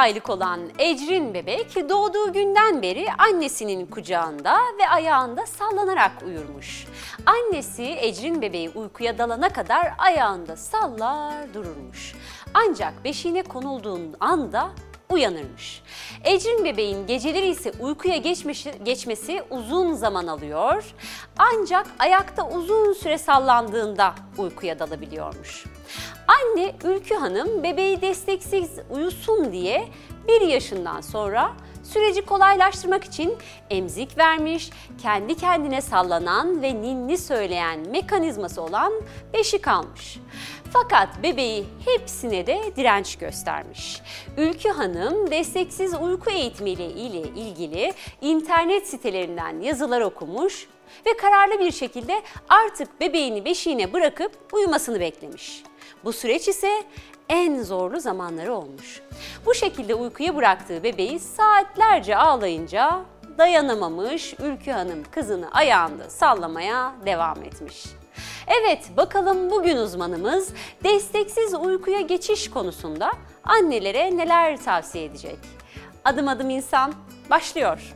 2 aylık olan Ecrin bebek doğduğu günden beri annesinin kucağında ve ayağında sallanarak uyurmuş. Annesi Ecrin bebeği uykuya dalana kadar ayağında sallar dururmuş. Ancak beşiğine konulduğun anda uyanırmış. Ecrin bebeğin geceleri ise uykuya geçmesi, geçmesi uzun zaman alıyor. Ancak ayakta uzun süre sallandığında uykuya dalabiliyormuş. Anne Ülkü Hanım bebeği desteksiz uyusun diye bir yaşından sonra süreci kolaylaştırmak için emzik vermiş, kendi kendine sallanan ve ninni söyleyen mekanizması olan beşik almış. Fakat bebeği hepsine de direnç göstermiş. Ülkü Hanım desteksiz uyku eğitimiyle ile ilgili internet sitelerinden yazılar okumuş ve kararlı bir şekilde artık bebeğini beşiğine bırakıp uyumasını beklemiş. Bu süreç ise en zorlu zamanları olmuş. Bu şekilde uykuya bıraktığı bebeği saatlerce ağlayınca dayanamamış Ülkü Hanım kızını ayağında sallamaya devam etmiş. Evet bakalım bugün uzmanımız desteksiz uykuya geçiş konusunda annelere neler tavsiye edecek? Adım adım insan başlıyor.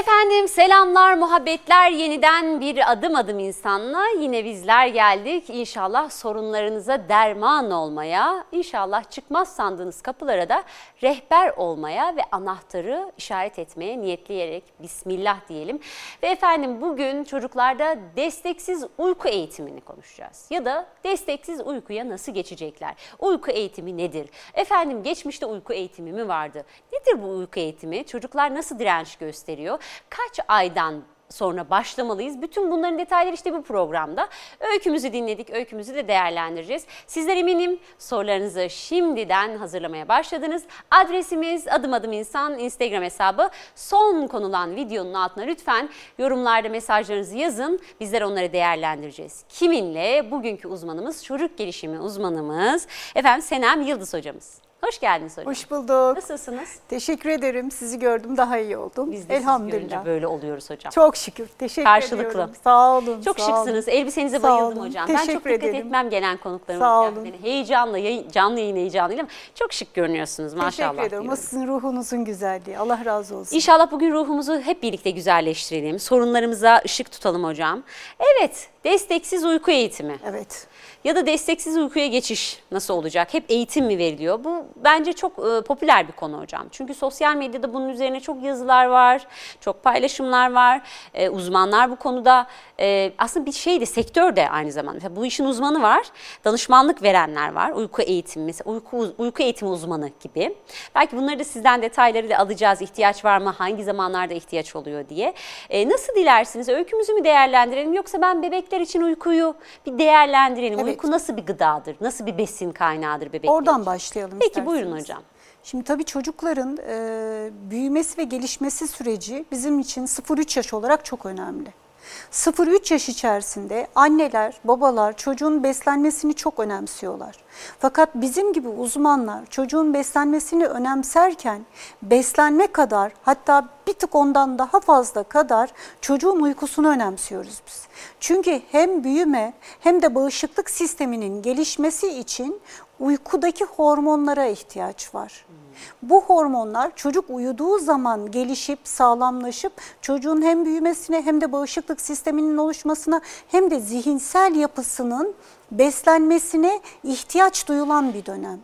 Efendim selamlar, muhabbetler yeniden bir adım adım insanla yine bizler geldik. İnşallah sorunlarınıza derman olmaya, inşallah çıkmaz sandığınız kapılara da rehber olmaya ve anahtarı işaret etmeye niyetleyerek Bismillah diyelim. Ve efendim bugün çocuklarda desteksiz uyku eğitimini konuşacağız. Ya da desteksiz uykuya nasıl geçecekler? Uyku eğitimi nedir? Efendim geçmişte uyku eğitimi mi vardı? Nedir bu uyku eğitimi? Çocuklar nasıl direnç gösteriyor? Kaç aydan sonra başlamalıyız. Bütün bunların detayları işte bu programda. Öykümüzü dinledik, öykümüzü de değerlendireceğiz. Sizler eminim sorularınızı şimdiden hazırlamaya başladınız. Adresimiz adım adım insan Instagram hesabı. Son konulan videonun altına lütfen yorumlarda mesajlarınızı yazın. Bizler onları değerlendireceğiz. Kiminle? Bugünkü uzmanımız çocuk gelişimi uzmanımız efendim Senem Yıldız hocamız. Hoş geldiniz hocam. Hoş bulduk. Nasılsınız? Teşekkür ederim. Sizi gördüm daha iyi oldum. Biz de Elhamdülillah. sizi görünce böyle oluyoruz hocam. Çok şükür. Teşekkür Karşılıklı. ediyorum. Sağ olun. Çok sağ şıksınız. Olun. Elbisenize sağ bayıldım olun. hocam. Teşekkür ben çok dikkat ederim. etmem gelen konuklarıma. Sağ yani. olun. Beni heyecanla, yayın, canlı yayın heyecanıyla çok şık görünüyorsunuz maşallah. Teşekkür ederim. O diyorum. sizin ruhunuzun güzelliği. Allah razı olsun. İnşallah bugün ruhumuzu hep birlikte güzelleştirelim. Sorunlarımıza ışık tutalım hocam. Evet, desteksiz uyku eğitimi. Evet. Ya da desteksiz uykuya geçiş nasıl olacak? Hep eğitim mi veriliyor? Bu bence çok e, popüler bir konu hocam. Çünkü sosyal medyada bunun üzerine çok yazılar var, çok paylaşımlar var. E, uzmanlar bu konuda e, aslında bir şey de sektör de aynı zamanda. Mesela bu işin uzmanı var, danışmanlık verenler var. Uyku eğitimi, mesela uyku, uyku eğitimi uzmanı gibi. Belki bunları da sizden detayları da alacağız. İhtiyaç var mı? Hangi zamanlarda ihtiyaç oluyor diye. E, nasıl dilersiniz? Öykümüzü mü değerlendirelim yoksa ben bebekler için uykuyu bir değerlendirelim. Evet. Uyku nasıl bir gıdadır? Nasıl bir besin kaynağıdır bebekler Oradan için? başlayalım Peki isterseniz. buyurun hocam. Şimdi tabii çocukların e, büyümesi ve gelişmesi süreci bizim için 0-3 yaş olarak çok önemli. 0-3 yaş içerisinde anneler, babalar çocuğun beslenmesini çok önemsiyorlar. Fakat bizim gibi uzmanlar çocuğun beslenmesini önemserken beslenme kadar hatta bir tık ondan daha fazla kadar çocuğun uykusunu önemsiyoruz biz. Çünkü hem büyüme hem de bağışıklık sisteminin gelişmesi için uykudaki hormonlara ihtiyaç var. Bu hormonlar çocuk uyuduğu zaman gelişip sağlamlaşıp çocuğun hem büyümesine hem de bağışıklık sisteminin oluşmasına hem de zihinsel yapısının beslenmesine ihtiyaç duyulan bir dönem.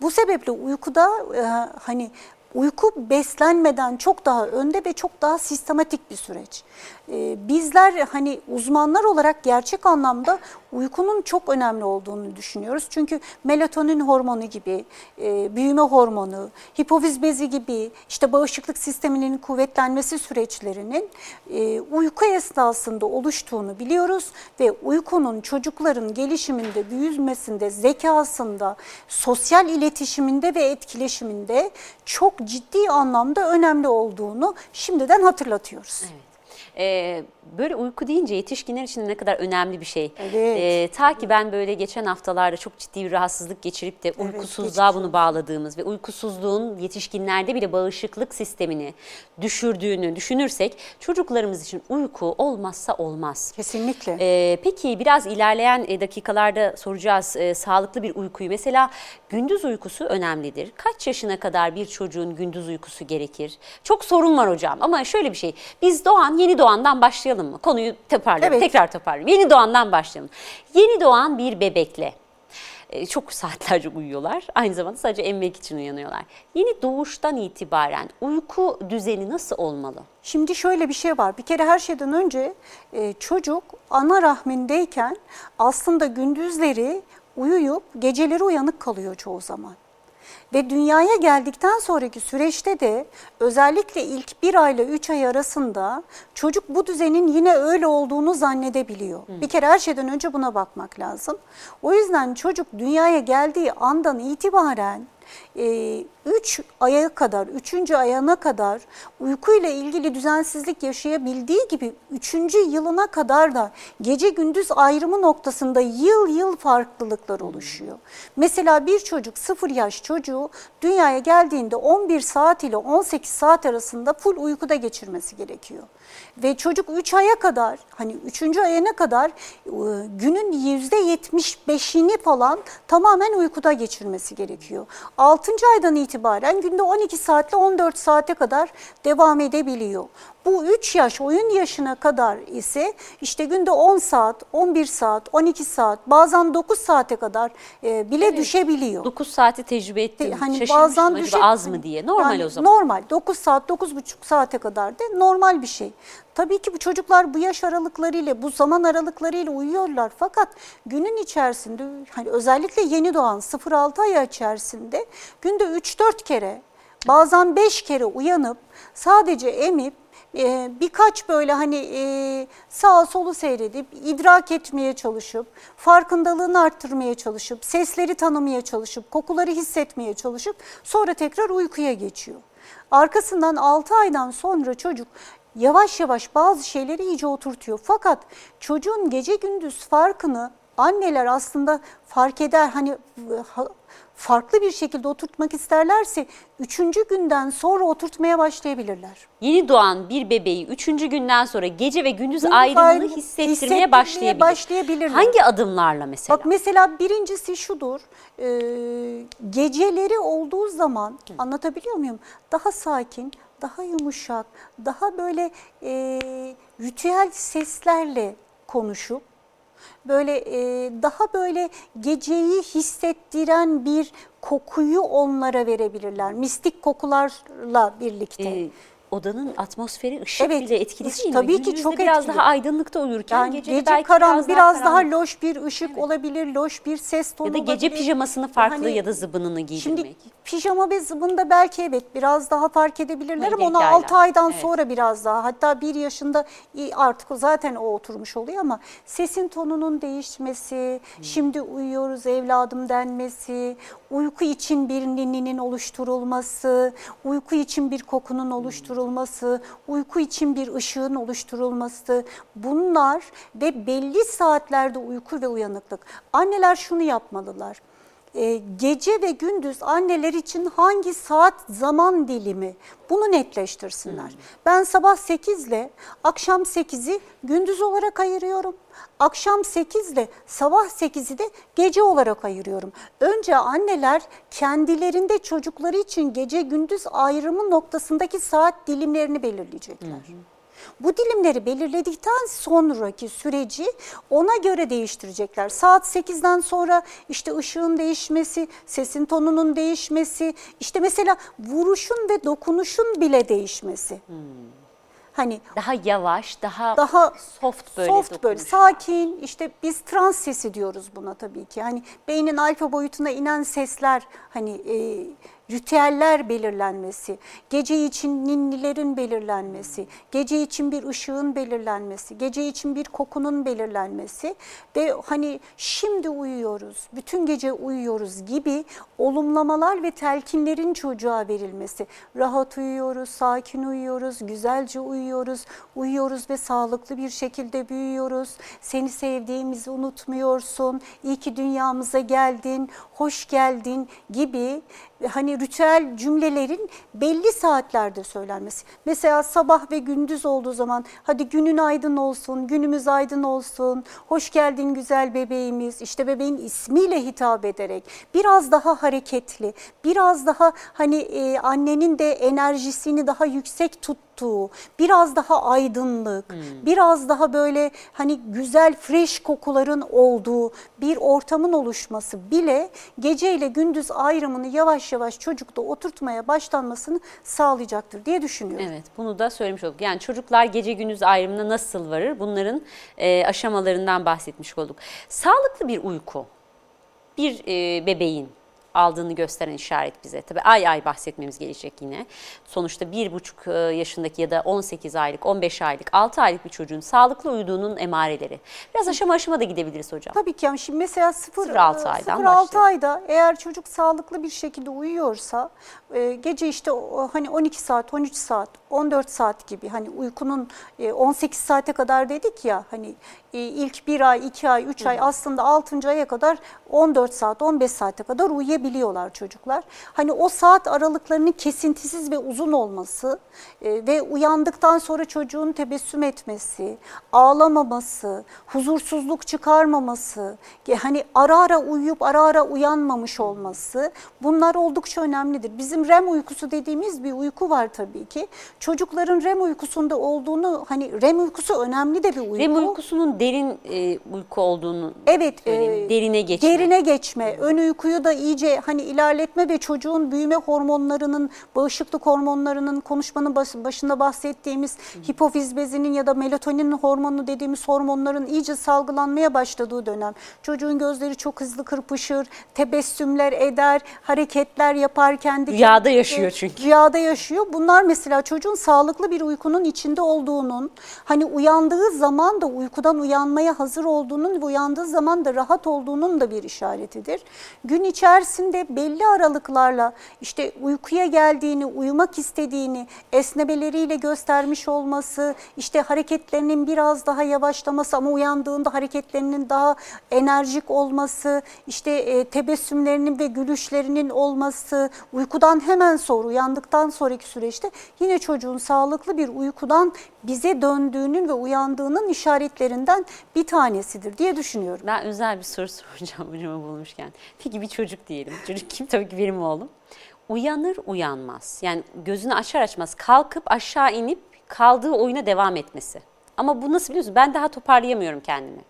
Bu sebeple uykuda e, hani uyku beslenmeden çok daha önde ve çok daha sistematik bir süreç. Ee, bizler hani uzmanlar olarak gerçek anlamda uykunun çok önemli olduğunu düşünüyoruz. Çünkü melatonin hormonu gibi, e, büyüme hormonu, hipofiz bezi gibi işte bağışıklık sisteminin kuvvetlenmesi süreçlerinin e, uyku esnasında oluştuğunu biliyoruz ve uykunun çocukların gelişiminde, büyümesinde, zekasında, sosyal iletişiminde ve etkileşiminde çok ciddi anlamda önemli olduğunu şimdiden hatırlatıyoruz. Evet. Ee, böyle uyku deyince yetişkinler için ne kadar önemli bir şey. Evet. Ee, ta ki ben böyle geçen haftalarda çok ciddi bir rahatsızlık geçirip de uykusuzluğa geçmiş bunu bağladığımız ve uykusuzluğun yetişkinlerde bile bağışıklık sistemini düşürdüğünü düşünürsek çocuklarımız için uyku olmazsa olmaz. Kesinlikle. Ee, peki biraz ilerleyen e, dakikalarda soracağız e, sağlıklı bir uykuyu. Mesela gündüz uykusu önemlidir. Kaç yaşına kadar bir çocuğun gündüz uykusu gerekir? Çok sorun var hocam ama şöyle bir şey. Biz doğan, yeni doğandan başlayalım mı? Konuyu toparlayalım, Evet. tekrar toparlayalım. Yeni doğandan başlayalım. Yeni doğan bir bebekle e, çok saatlerce uyuyorlar. Aynı zamanda sadece emmek için uyanıyorlar. Yeni doğuştan itibaren uyku düzeni nasıl olmalı? Şimdi şöyle bir şey var. Bir kere her şeyden önce e, çocuk ana rahmindeyken aslında gündüzleri uyuyup geceleri uyanık kalıyor çoğu zaman. Ve dünyaya geldikten sonraki süreçte de özellikle ilk bir ayla üç ay arasında çocuk bu düzenin yine öyle olduğunu zannedebiliyor. Bir kere her şeyden önce buna bakmak lazım. O yüzden çocuk dünyaya geldiği andan itibaren 3 aya kadar, 3. ayağına kadar uykuyla ilgili düzensizlik yaşayabildiği gibi 3. yılına kadar da gece gündüz ayrımı noktasında yıl yıl farklılıklar oluşuyor. Mesela bir çocuk 0 yaş çocuğu dünyaya geldiğinde 11 saat ile 18 saat arasında full uykuda geçirmesi gerekiyor. Ve çocuk 3 aya kadar hani 3. ayına kadar e, günün %75'ini falan tamamen uykuda geçirmesi gerekiyor. 6. aydan itibaren günde 12 saatle 14 saate kadar devam edebiliyor. Bu 3 yaş oyun yaşına kadar ise işte günde 10 saat, 11 saat, 12 saat bazen 9 saate kadar e, bile düşebiliyor. 9 saati tecrübe ettim. Hani Şaşırmıştım bazen düşe- az mı diye. Normal Yani o zaman. Normal 9 saat 9,5 saate kadar da normal bir şey. Tabii ki bu çocuklar bu yaş aralıklarıyla bu zaman aralıklarıyla uyuyorlar fakat günün içerisinde hani özellikle yeni doğan 0-6 ay içerisinde günde 3-4 kere bazen 5 kere uyanıp sadece emip e, birkaç böyle hani e, sağa solu seyredip idrak etmeye çalışıp farkındalığını arttırmaya çalışıp sesleri tanımaya çalışıp kokuları hissetmeye çalışıp sonra tekrar uykuya geçiyor. Arkasından 6 aydan sonra çocuk yavaş yavaş bazı şeyleri iyice oturtuyor. Fakat çocuğun gece gündüz farkını anneler aslında fark eder. Hani ha- farklı bir şekilde oturtmak isterlerse üçüncü günden sonra oturtmaya başlayabilirler. Yeni doğan bir bebeği 3. günden sonra gece ve gündüz Gündüz ayrımını ayrımı hissettirmeye hissettirmeye başlayabilir. başlayabilirler. Hangi adımlarla mesela? Bak mesela birincisi şudur, e, geceleri olduğu zaman anlatabiliyor muyum? Daha sakin, daha yumuşak, daha böyle e, ritüel seslerle konuşup böyle e, daha böyle geceyi hissettiren bir kokuyu onlara verebilirler. Mistik kokularla birlikte. Ee, odanın atmosferi ışık Evet, bile etkili ış- değil mi? tabii ki Gündüzde çok biraz etkili. daha aydınlıkta uyurken Yani gece, gece, belki karan, biraz, daha, daha, karanlık. loş bir ışık olabilir, loş bir ses tonu ya da gece olabilir. pijamasını farklı Hani ya da zıbınını giydirmek. Şimdi pijama ve zıbında belki evet biraz daha fark edebilirler ama Bölgeliklerle, 6 aydan evet. sonra biraz daha hatta 1 yaşında artık zaten o oturmuş oluyor ama sesin tonunun değişmesi, Hmm. şimdi uyuyoruz evladım denmesi, uyku için bir ninninin oluşturulması, uyku için bir kokunun oluşturulması, uyku için bir ışığın oluşturulması bunlar ve belli saatlerde uyku ve uyanıklık. Anneler şunu yapmalılar. E, gece ve gündüz anneler için hangi saat zaman dilimi bunu netleştirsinler. Ben sabah 8 ile akşam 8'i gündüz olarak ayırıyorum. Akşam 8 ile sabah 8'i de gece olarak ayırıyorum. Önce anneler kendilerinde çocukları için gece gündüz ayrımı noktasındaki saat dilimlerini belirleyecekler. Bu dilimleri belirledikten sonraki süreci ona göre değiştirecekler. Saat 8'den sonra işte ışığın değişmesi, sesin tonunun değişmesi, işte mesela vuruşun ve dokunuşun bile değişmesi. Hani Daha yavaş, daha, daha soft böyle soft böyle sakin işte biz trans sesi diyoruz buna tabii ki. Hani beynin alfa boyutuna inen sesler hani e, ritüeller belirlenmesi, gece için ninnilerin belirlenmesi, gece için bir ışığın belirlenmesi, gece için bir kokunun belirlenmesi ve hani şimdi uyuyoruz, bütün gece uyuyoruz gibi olumlamalar ve telkinlerin çocuğa verilmesi. Rahat uyuyoruz, sakin uyuyoruz, güzelce uyuyoruz, uyuyoruz ve sağlıklı bir şekilde büyüyoruz. Seni sevdiğimizi unutmuyorsun, iyi ki dünyamıza geldin, hoş geldin gibi hani ritüel cümlelerin belli saatlerde söylenmesi. Mesela sabah ve gündüz olduğu zaman hadi günün aydın olsun, günümüz aydın olsun, hoş geldin güzel bebeğimiz, işte bebeğin ismiyle hitap ederek biraz daha hareketli, biraz daha hani e, annenin de enerjisini daha yüksek tuttuğu, biraz daha aydınlık, hmm. biraz daha böyle hani güzel fresh kokuların olduğu bir ortamın oluşması bile gece ile gündüz ayrımını yavaş yavaş çocukta oturtmaya başlanmasını sağlayacaktır diye düşünüyorum. Evet bunu da söylemiş olduk. Yani çocuklar gece gündüz ayrımına nasıl varır bunların e, aşamalarından bahsetmiş olduk. Sağlıklı bir uyku bir e, bebeğin aldığını gösteren işaret bize. Tabi ay ay bahsetmemiz gelecek yine. Sonuçta bir buçuk e, yaşındaki ya da 18 aylık, 15 aylık, 6 aylık bir çocuğun sağlıklı uyuduğunun emareleri. Biraz aşama aşama da gidebiliriz hocam. Tabii ki yani şimdi mesela 0-6 aydan 0-6 ayda eğer çocuk sağlıklı bir şekilde uyuyorsa e, gece işte hani 12 saat, 13 saat, 14 saat gibi hani uykunun 18 e, saate kadar dedik ya hani ilk bir ay, iki ay, üç ay aslında 6. aya kadar 14 saat, 15 saate kadar uyuyabiliyorlar çocuklar. Hani o saat aralıklarının kesintisiz ve uzun olması e, ve uyandıktan sonra çocuğun tebessüm etmesi, ağlamaması, huzursuzluk çıkarmaması, hani ara ara uyuyup ara ara uyanmamış olması bunlar oldukça önemlidir. Bizim REM uykusu dediğimiz bir uyku var tabii ki. Çocukların REM uykusunda olduğunu hani REM uykusu önemli de bir uyku. REM uykusunun derin e, uyku olduğunu Evet. E, derine geçme. Derine geçme. Ön uykuyu da iyice hani ilerletme ve çocuğun büyüme hormonlarının, bağışıklık hormonlarının konuşmanın başında bahsettiğimiz hipofiz bezinin ya da melatonin hormonu dediğimiz hormonların iyice salgılanmaya başladığı dönem. Çocuğun gözleri çok hızlı kırpışır, tebessümler eder, hareketler yapar kendi Rüyada yaşıyor çünkü. Rüyada yaşıyor. Bunlar mesela çocuğun sağlıklı bir uykunun içinde olduğunun, hani uyandığı zaman da uykudan uyan uyanmaya hazır olduğunun ve uyandığı zaman da rahat olduğunun da bir işaretidir. Gün içerisinde belli aralıklarla işte uykuya geldiğini, uyumak istediğini esnemeleriyle göstermiş olması, işte hareketlerinin biraz daha yavaşlaması ama uyandığında hareketlerinin daha enerjik olması, işte e, tebessümlerinin ve gülüşlerinin olması, uykudan hemen sonra uyandıktan sonraki süreçte yine çocuğun sağlıklı bir uykudan bize döndüğünün ve uyandığının işaretlerinden bir tanesidir diye düşünüyorum. Ben özel bir soru soracağım hocama bulmuşken. Peki bir çocuk diyelim. Çocuk kim? Tabii ki benim oğlum. Uyanır uyanmaz. Yani gözünü açar açmaz kalkıp aşağı inip kaldığı oyuna devam etmesi. Ama bu nasıl biliyorsun? Ben daha toparlayamıyorum kendimi.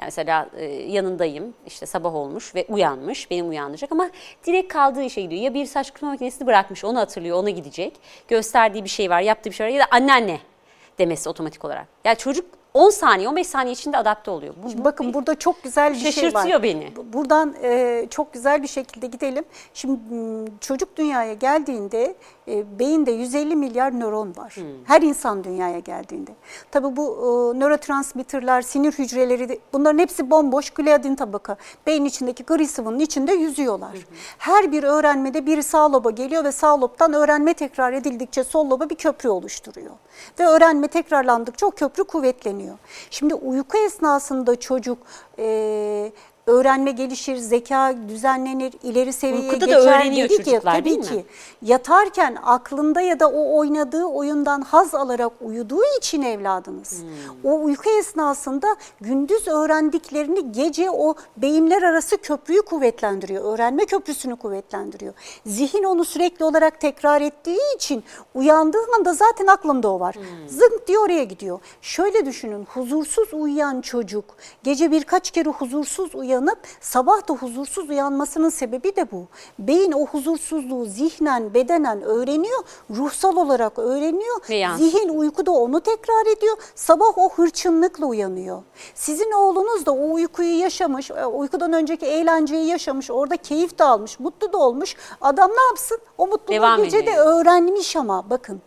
Yani mesela e, yanındayım işte sabah olmuş ve uyanmış benim uyandıracak ama direkt kaldığı işe gidiyor. Ya bir saç kurutma makinesini bırakmış onu hatırlıyor ona gidecek. Gösterdiği bir şey var yaptığı bir şey var ya da anneanne demesi otomatik olarak. Yani çocuk 10 saniye 15 saniye içinde adapte oluyor. Bu, Bakın burada çok güzel bir şey var. Şaşırtıyor beni. Buradan e, çok güzel bir şekilde gidelim. Şimdi çocuk dünyaya geldiğinde e, beyinde 150 milyar nöron var. Hmm. Her insan dünyaya geldiğinde. Tabii bu e, nörotransmitterler, sinir hücreleri bunların hepsi bomboş gliadin tabaka. Beyin içindeki gri sıvının içinde yüzüyorlar. Hmm. Her bir öğrenmede biri sağ loba geliyor ve sağ lobdan öğrenme tekrar edildikçe sol loba bir köprü oluşturuyor. Ve öğrenme tekrarlandıkça o köprü kuvvetleniyor. Şimdi uyku esnasında çocuk e, öğrenme gelişir, zeka düzenlenir, ileri seviyeye Uykuda geçer da öğreniyor dedik ya tabii değil ki. Mi? Yatarken aklında ya da o oynadığı oyundan haz alarak uyuduğu için evladınız. Hmm. O uyku esnasında gündüz öğrendiklerini gece o beyinler arası köprüyü kuvvetlendiriyor. Öğrenme köprüsünü kuvvetlendiriyor. Zihin onu sürekli olarak tekrar ettiği için uyandığı anda zaten aklında o var. Hmm. Zınk diye oraya gidiyor. Şöyle düşünün huzursuz uyuyan çocuk gece birkaç kere huzursuz uyanıyor uyanıp sabah da huzursuz uyanmasının sebebi de bu. Beyin o huzursuzluğu zihnen, bedenen öğreniyor, ruhsal olarak öğreniyor. Zihin uykuda onu tekrar ediyor. Sabah o hırçınlıkla uyanıyor. Sizin oğlunuz da o uykuyu yaşamış, e, uykudan önceki eğlenceyi yaşamış, orada keyif de almış, mutlu da olmuş. Adam ne yapsın? O mutluluğu Devam gece de öğrenmiş ama bakın.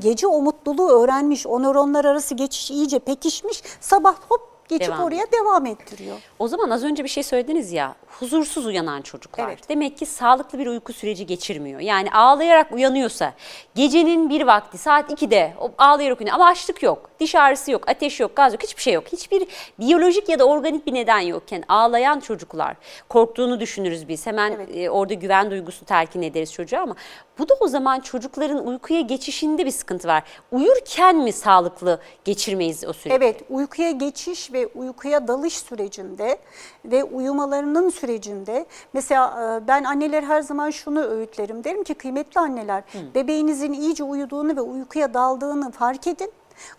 Gece o mutluluğu öğrenmiş, o nöronlar arası geçiş iyice pekişmiş. Sabah hop geçip Devam oraya devam ettiriyor. O zaman az önce bir şey söylediniz ya, huzursuz uyanan çocuklar. Evet. Demek ki sağlıklı bir uyku süreci geçirmiyor. Yani ağlayarak uyanıyorsa, gecenin bir vakti saat 2'de o ağlayarak uyanıyor ama açlık yok, diş ağrısı yok, ateş yok, gaz yok, hiçbir şey yok. Hiçbir biyolojik ya da organik bir neden yokken ağlayan çocuklar, korktuğunu düşünürüz biz. Hemen Evet. e, orada güven duygusu telkin ederiz çocuğa ama bu da o zaman çocukların uykuya geçişinde bir sıkıntı var. Uyurken mi sağlıklı geçirmeyiz o süreci? Evet, uykuya geçiş ve uykuya dalış sürecinde ve uyumalarının sürecinde mesela e, ben anneler her zaman şunu öğütlerim. Derim ki kıymetli anneler bebeğinizin iyice uyuduğunu ve uykuya daldığını fark edin.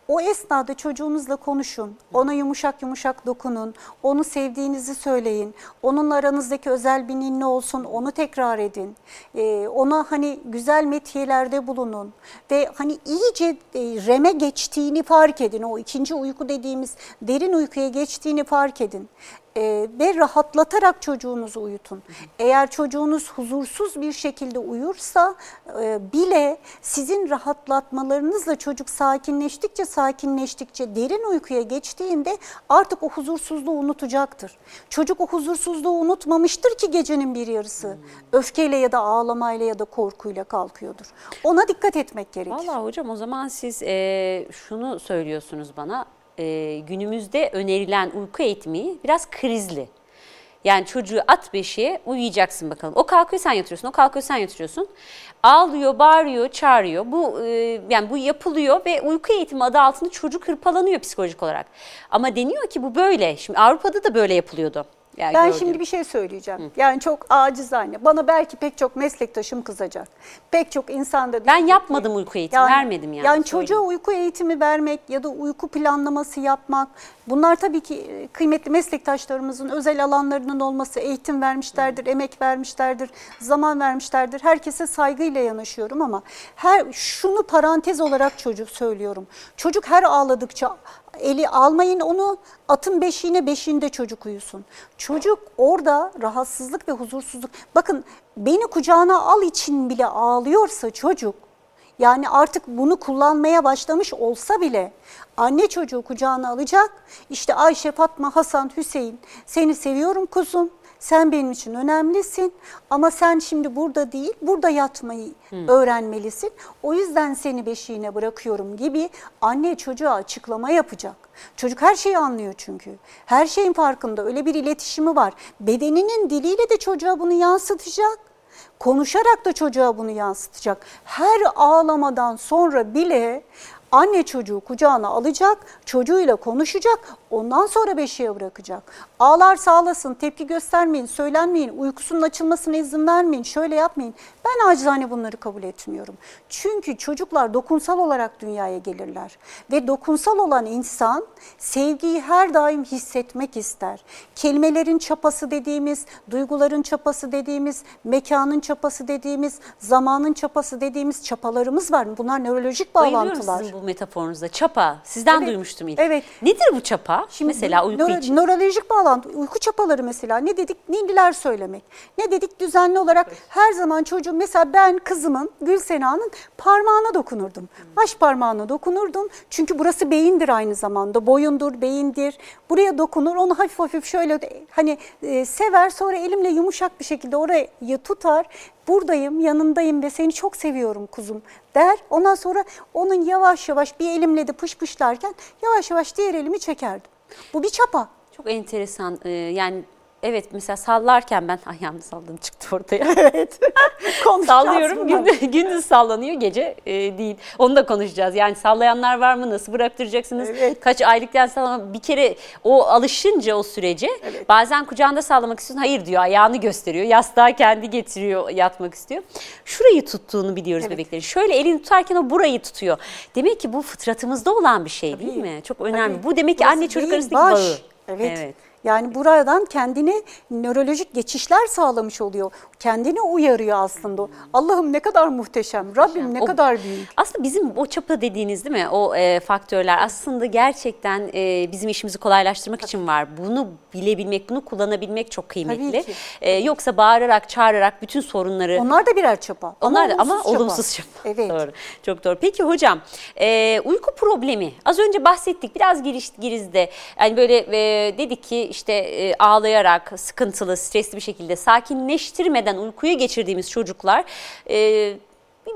O esnada çocuğunuzla konuşun, ona yumuşak yumuşak dokunun, onu sevdiğinizi söyleyin, onunla aranızdaki özel bir ninni olsun, onu tekrar edin. Ee, ona hani güzel metiyelerde bulunun ve hani iyice e, reme geçtiğini fark edin. O ikinci uyku dediğimiz derin uykuya geçtiğini fark edin. Ee, ve rahatlatarak çocuğunuzu uyutun. Eğer çocuğunuz huzursuz bir şekilde uyursa e, bile sizin rahatlatmalarınızla çocuk sakinleştikçe sakinleştikçe derin uykuya geçtiğinde artık o huzursuzluğu unutacaktır. Çocuk o huzursuzluğu unutmamıştır ki gecenin bir yarısı öfkeyle ya da ağlamayla ya da korkuyla kalkıyordur. Ona dikkat etmek gerekir. Vallahi hocam o zaman siz e, şunu söylüyorsunuz bana. E, günümüzde önerilen uyku eğitimi biraz krizli. Yani çocuğu at beşiğe uyuyacaksın bakalım. O kalkıyor sen yatırıyorsun, o kalkıyor sen yatırıyorsun. Ağlıyor, bağırıyor, çağırıyor. Bu e, yani bu yapılıyor ve uyku eğitimi adı altında çocuk hırpalanıyor psikolojik olarak. Ama deniyor ki bu böyle. Şimdi Avrupa'da da böyle yapılıyordu. Yani Ben gördüğüm. şimdi bir şey söyleyeceğim. Yani çok acizane. Bana belki pek çok meslektaşım kızacak. Pek çok insan da ben diyecek ki- yapmadım uyku eğitimi, vermedim yani. Yani söyleyeyim. çocuğa uyku eğitimi vermek ya da uyku planlaması yapmak. Bunlar tabii ki e, kıymetli meslektaşlarımızın özel alanlarının olması, eğitim vermişlerdir, emek vermişlerdir, zaman vermişlerdir. Herkese saygıyla yanaşıyorum ama her şunu parantez olarak çocuk söylüyorum. Çocuk her ağladıkça eli almayın onu atın beşiğine beşiğinde çocuk uyusun. Çocuk orada rahatsızlık ve huzursuzluk. Bakın beni kucağına al için bile ağlıyorsa çocuk yani artık bunu kullanmaya başlamış olsa bile anne çocuğu kucağına alacak. İşte Ayşe, Fatma, Hasan, Hüseyin seni seviyorum kuzum. Sen benim için önemlisin ama sen şimdi burada değil, burada yatmayı öğrenmelisin. O yüzden seni beşiğine bırakıyorum gibi anne çocuğa açıklama yapacak. Çocuk her şeyi anlıyor çünkü. Her şeyin farkında öyle bir iletişimi var. Bedeninin diliyle de çocuğa bunu yansıtacak. Konuşarak da çocuğa bunu yansıtacak. Her ağlamadan sonra bile anne çocuğu kucağına alacak, çocuğuyla konuşacak, ondan sonra beşiğe bırakacak. Ağlarsa ağlasın, tepki göstermeyin, söylenmeyin, uykusunun açılmasına izin vermeyin, şöyle yapmayın. Ben acizane bunları kabul etmiyorum. Çünkü çocuklar dokunsal olarak dünyaya gelirler. Ve dokunsal olan insan sevgiyi her daim hissetmek ister. Kelimelerin çapası dediğimiz, duyguların çapası dediğimiz, mekanın çapası dediğimiz, zamanın çapası dediğimiz çapalarımız var. Bunlar nörolojik Bayılıyorum bağlantılar. sizin bu metaforunuzda. Çapa. Sizden Evet, duymuştum ilk. evet. Nedir bu çapa? Mesela uyku nöro- için. Nörolojik bağlantı, uyku çapaları mesela ne dedik? Ninniler söylemek. Ne dedik? Düzenli olarak her zaman çocuğum mesela ben kızımın Gülsena'nın parmağına dokunurdum. Baş parmağına dokunurdum. Çünkü burası beyindir aynı zamanda. Boyundur, beyindir. Buraya dokunur. Onu hafif hafif şöyle de- hani e, sever sonra elimle yumuşak bir şekilde orayı tutar. Buradayım, yanındayım ve seni çok seviyorum kuzum der. Ondan sonra onun yavaş yavaş bir elimle de pışpışlarken yavaş yavaş diğer elimi çekerdim. Bu bir çapa. Çok enteresan. Ee, yani evet mesela sallarken ben ayağımı salladım çıktı ortaya. Evet. Sallıyorum gündüz, gündüz sallanıyor gece e, değil. Onu da konuşacağız. Yani sallayanlar var mı? Nasıl bıraktıracaksınız? Evet. Kaç aylıktan sallama? Bir kere o alışınca o sürece bazen kucağında sallamak istiyorsun. Hayır diyor ayağını gösteriyor. Yastığa kendi getiriyor yatmak istiyor. Şurayı tuttuğunu biliyoruz Evet. bebeklerin. Şöyle elini tutarken o burayı tutuyor. Demek ki bu fıtratımızda olan bir şey değil mi? Çok önemli. Tabii. Bu demek ki Burası anne çocuk arasındaki baş. bağı. Evet. Yani buradan kendine nörolojik geçişler sağlamış oluyor. Kendini uyarıyor aslında. Allah'ım ne kadar muhteşem, Rabbim ne O- kadar büyük. Aslında bizim o çapa dediğiniz değil mi? O e, faktörler aslında gerçekten e, bizim işimizi kolaylaştırmak için var. Bunu bilebilmek, bunu kullanabilmek çok kıymetli. Tabii. E, yoksa bağırarak, çağırarak bütün sorunları Onlar da birer çapa. Onlar da ama olumsuz çapa. olumsuz çapa. Evet. Doğru. Çok doğru. Peki hocam e, uyku problemi az önce bahsettik biraz giriş, girizde yani böyle e, dedik ki işte e, ağlayarak sıkıntılı stresli bir şekilde sakinleştirmeden uykuya geçirdiğimiz çocuklar e,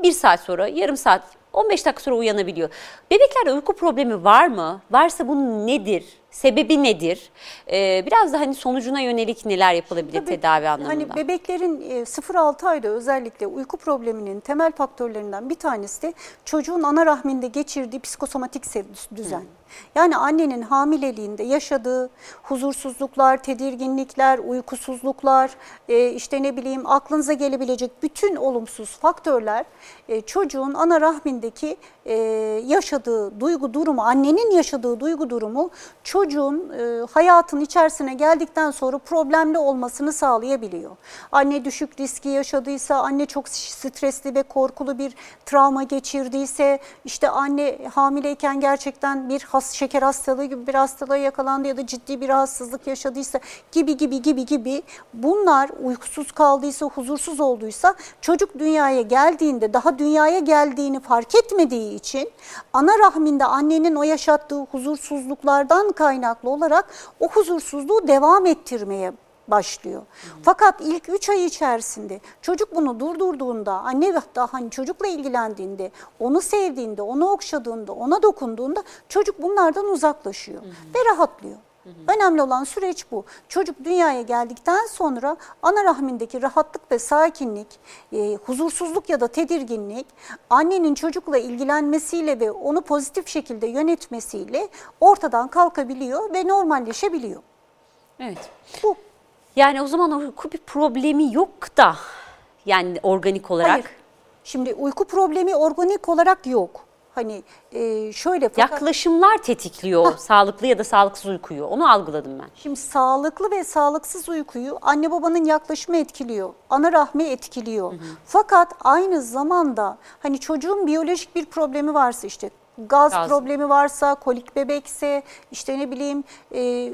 bir- saat sonra yarım saat 15 dakika sonra uyanabiliyor. Bebeklerde uyku problemi var mı? Varsa bu nedir? Sebebi nedir? E, biraz da hani sonucuna yönelik neler yapılabilir Tabii, tedavi anlamında? Hani bebeklerin e, 0-6 ayda özellikle uyku probleminin temel faktörlerinden bir tanesi de çocuğun ana rahminde geçirdiği psikosomatik düzen. Yani annenin hamileliğinde yaşadığı huzursuzluklar, tedirginlikler, uykusuzluklar, e, işte ne bileyim aklınıza gelebilecek bütün olumsuz faktörler e, çocuğun ana rahmindeki e, yaşadığı duygu durumu, annenin yaşadığı duygu durumu çocuğun hayatın içerisine geldikten sonra problemli olmasını sağlayabiliyor. Anne düşük riski yaşadıysa, anne çok stresli ve korkulu bir travma geçirdiyse, işte anne hamileyken gerçekten bir has, şeker hastalığı gibi bir hastalığa yakalandı ya da ciddi bir rahatsızlık yaşadıysa gibi gibi gibi gibi. Bunlar uykusuz kaldıysa, huzursuz olduysa çocuk dünyaya geldiğinde daha dünyaya geldiğini fark etmediği için ana rahminde annenin o yaşattığı huzursuzluklardan kaynaklı olarak o huzursuzluğu devam ettirmeye başlıyor. Fakat ilk 3 ay içerisinde çocuk bunu durdurduğunda, anne daha hani çocukla ilgilendiğinde, onu sevdiğinde, onu okşadığında, ona dokunduğunda çocuk bunlardan uzaklaşıyor ve rahatlıyor. Önemli olan süreç bu. Çocuk dünyaya geldikten sonra ana rahmindeki rahatlık ve sakinlik, e, huzursuzluk ya da tedirginlik annenin çocukla ilgilenmesiyle ve onu pozitif şekilde yönetmesiyle ortadan kalkabiliyor ve normalleşebiliyor. Evet. Bu Yani o zaman uyku bir problemi yok da yani organik olarak Hayır. Şimdi uyku problemi organik olarak yok. Hani e, şöyle fakat yaklaşımlar tetikliyor sağlıklı ya da sağlıksız uykuyu. Onu algıladım ben. şimdi sağlıklı ve sağlıksız uykuyu anne babanın yaklaşımı etkiliyor. Ana rahmi etkiliyor. Fakat aynı zamanda hani çocuğun biyolojik bir problemi varsa işte gaz, Gaz. problemi varsa, kolik bebekse, işte ne bileyim e,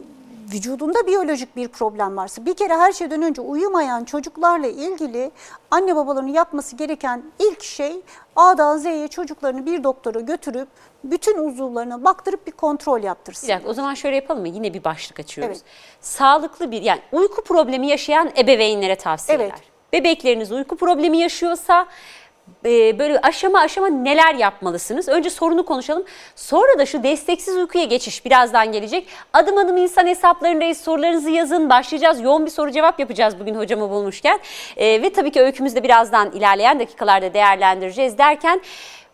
vücudunda biyolojik bir problem varsa bir kere her şeyden önce uyumayan çocuklarla ilgili anne babaların yapması gereken ilk şey A'dan Z'ye çocuklarını bir doktora götürüp bütün uzuvlarına baktırıp bir kontrol yaptırsın. Bir dakika o zaman şöyle yapalım mı? Yine bir başlık açıyoruz. Evet. Sağlıklı bir yani uyku problemi yaşayan ebeveynlere tavsiyeler. Evet. Bebekleriniz uyku problemi yaşıyorsa e, böyle aşama aşama neler yapmalısınız? Önce sorunu konuşalım. Sonra da şu desteksiz uykuya geçiş birazdan gelecek. Adım adım insan hesaplarındayız. Sorularınızı yazın. Başlayacağız. Yoğun bir soru cevap yapacağız bugün hocamı bulmuşken. E, ve tabii ki öykümüzü de birazdan ilerleyen dakikalarda değerlendireceğiz derken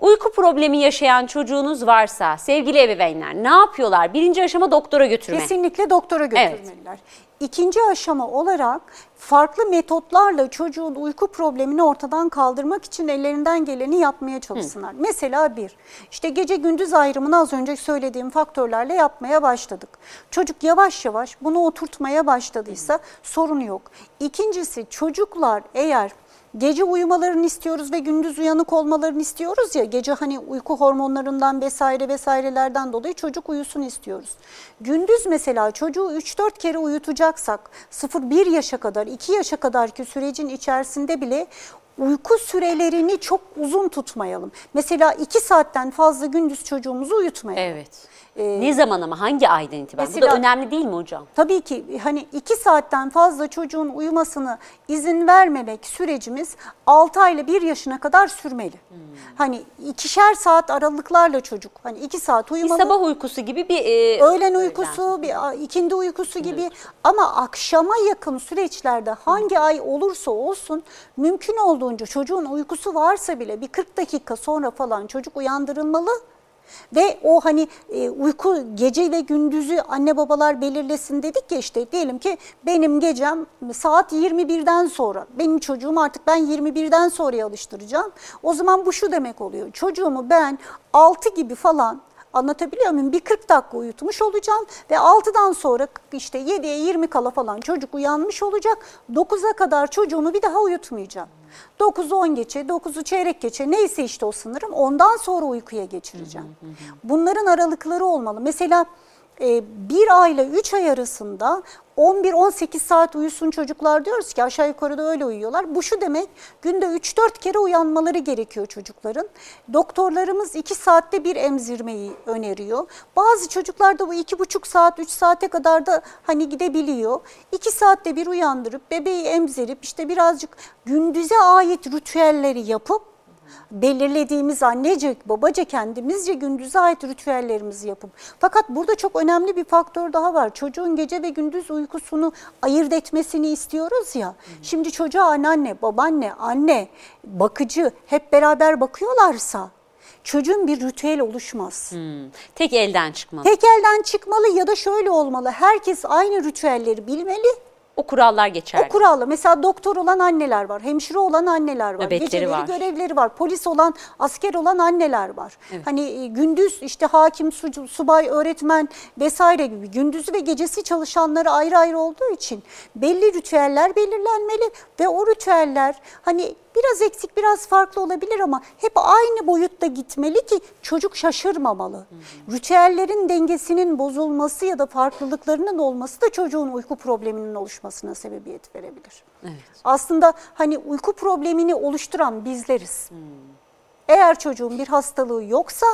Uyku problemi yaşayan çocuğunuz varsa sevgili ebeveynler ne yapıyorlar? Birinci aşama doktora götürme. Kesinlikle doktora götürmeliler. İkinci aşama olarak farklı metotlarla çocuğun uyku problemini ortadan kaldırmak için ellerinden geleni yapmaya çalışsınlar. Mesela bir, işte gece gündüz ayrımını az önce söylediğim faktörlerle yapmaya başladık. Çocuk yavaş yavaş bunu oturtmaya başladıysa sorun yok. İkincisi çocuklar eğer Gece uyumalarını istiyoruz ve gündüz uyanık olmalarını istiyoruz ya. Gece hani uyku hormonlarından vesaire vesairelerden dolayı çocuk uyusun istiyoruz. Gündüz mesela çocuğu 3-4 kere uyutacaksak 0-1 yaşa kadar 2 yaşa kadarki sürecin içerisinde bile uyku sürelerini çok uzun tutmayalım. Mesela 2 saatten fazla gündüz çocuğumuzu uyutmayalım. Evet. ne zaman ama hangi aydan itibaren? Bu da mesela- önemli değil mi hocam? Tabii ki hani 2 saatten fazla çocuğun uyumasını izin vermemek sürecimiz 6 ayla 1 yaşına kadar sürmeli. Hani ikişer saat aralıklarla çocuk hani 2 saat Bir uyumalı. sabah uykusu gibi bir e, Öğlen uykusu, bir a- ikindi uykusu gibi ama akşama yakın süreçlerde hangi ay olursa olsun mümkün olduğunca çocuğun uykusu varsa bile bir 40 dakika sonra falan çocuk uyandırılmalı. Ve o hani e, uyku gece ve gündüzü anne babalar belirlesin dedik ya işte diyelim ki benim gecem saat 21'den sonra benim çocuğum artık ben 21'den sonraya alıştıracağım. O zaman bu şu demek oluyor çocuğumu ben 6 gibi falan Anlatabiliyor muyum? Bir 40 dakika uyutmuş olacağım ve 6'dan sonra işte 7'ye 20 kala falan çocuk uyanmış olacak. 9'a kadar çocuğumu bir daha uyutmayacağım. 9'u 10 geçe, 9'u çeyrek geçe neyse işte o sınırım ondan sonra uykuya geçireceğim. Bunların aralıkları olmalı. Mesela bir ay ile 3 ay arasında 11-18 saat uyusun çocuklar diyoruz ki aşağı yukarı da öyle uyuyorlar. Bu şu demek günde 3-4 kere uyanmaları gerekiyor çocukların. Doktorlarımız 2 saatte bir emzirmeyi öneriyor. Bazı çocuklarda bu 2,5 saat 3 saate kadar da hani gidebiliyor. 2 saatte bir uyandırıp bebeği emzirip işte birazcık gündüze ait ritüelleri yapıp belirlediğimiz annece, babaca kendimizce gündüze ait ritüellerimizi yapıp fakat burada çok önemli bir faktör daha var. Çocuğun gece ve gündüz uykusunu ayırt etmesini istiyoruz ya. Şimdi çocuğa anneanne, babaanne, anne, bakıcı hep beraber bakıyorlarsa çocuğun bir ritüel oluşmaz. Hmm. Tek elden çıkmalı. Tek elden çıkmalı ya da şöyle olmalı. Herkes aynı ritüelleri bilmeli. O kurallar geçerli. O kurallı. Mesela doktor olan anneler var, hemşire olan anneler var, Nöbetleri geceleri var. görevleri var, polis olan, asker olan anneler var. Hani e, gündüz işte hakim, su- subay, öğretmen vesaire gibi gündüzü ve gecesi çalışanları ayrı ayrı olduğu için belli ritüeller belirlenmeli ve o ritüeller hani biraz eksik, biraz farklı olabilir ama hep aynı boyutta gitmeli ki çocuk şaşırmamalı. Ritüellerin dengesinin bozulması ya da farklılıklarının olması da çocuğun uyku probleminin oluşmasına sebebiyet verebilir. Evet. Aslında hani uyku problemini oluşturan bizleriz. Eğer çocuğun bir hastalığı yoksa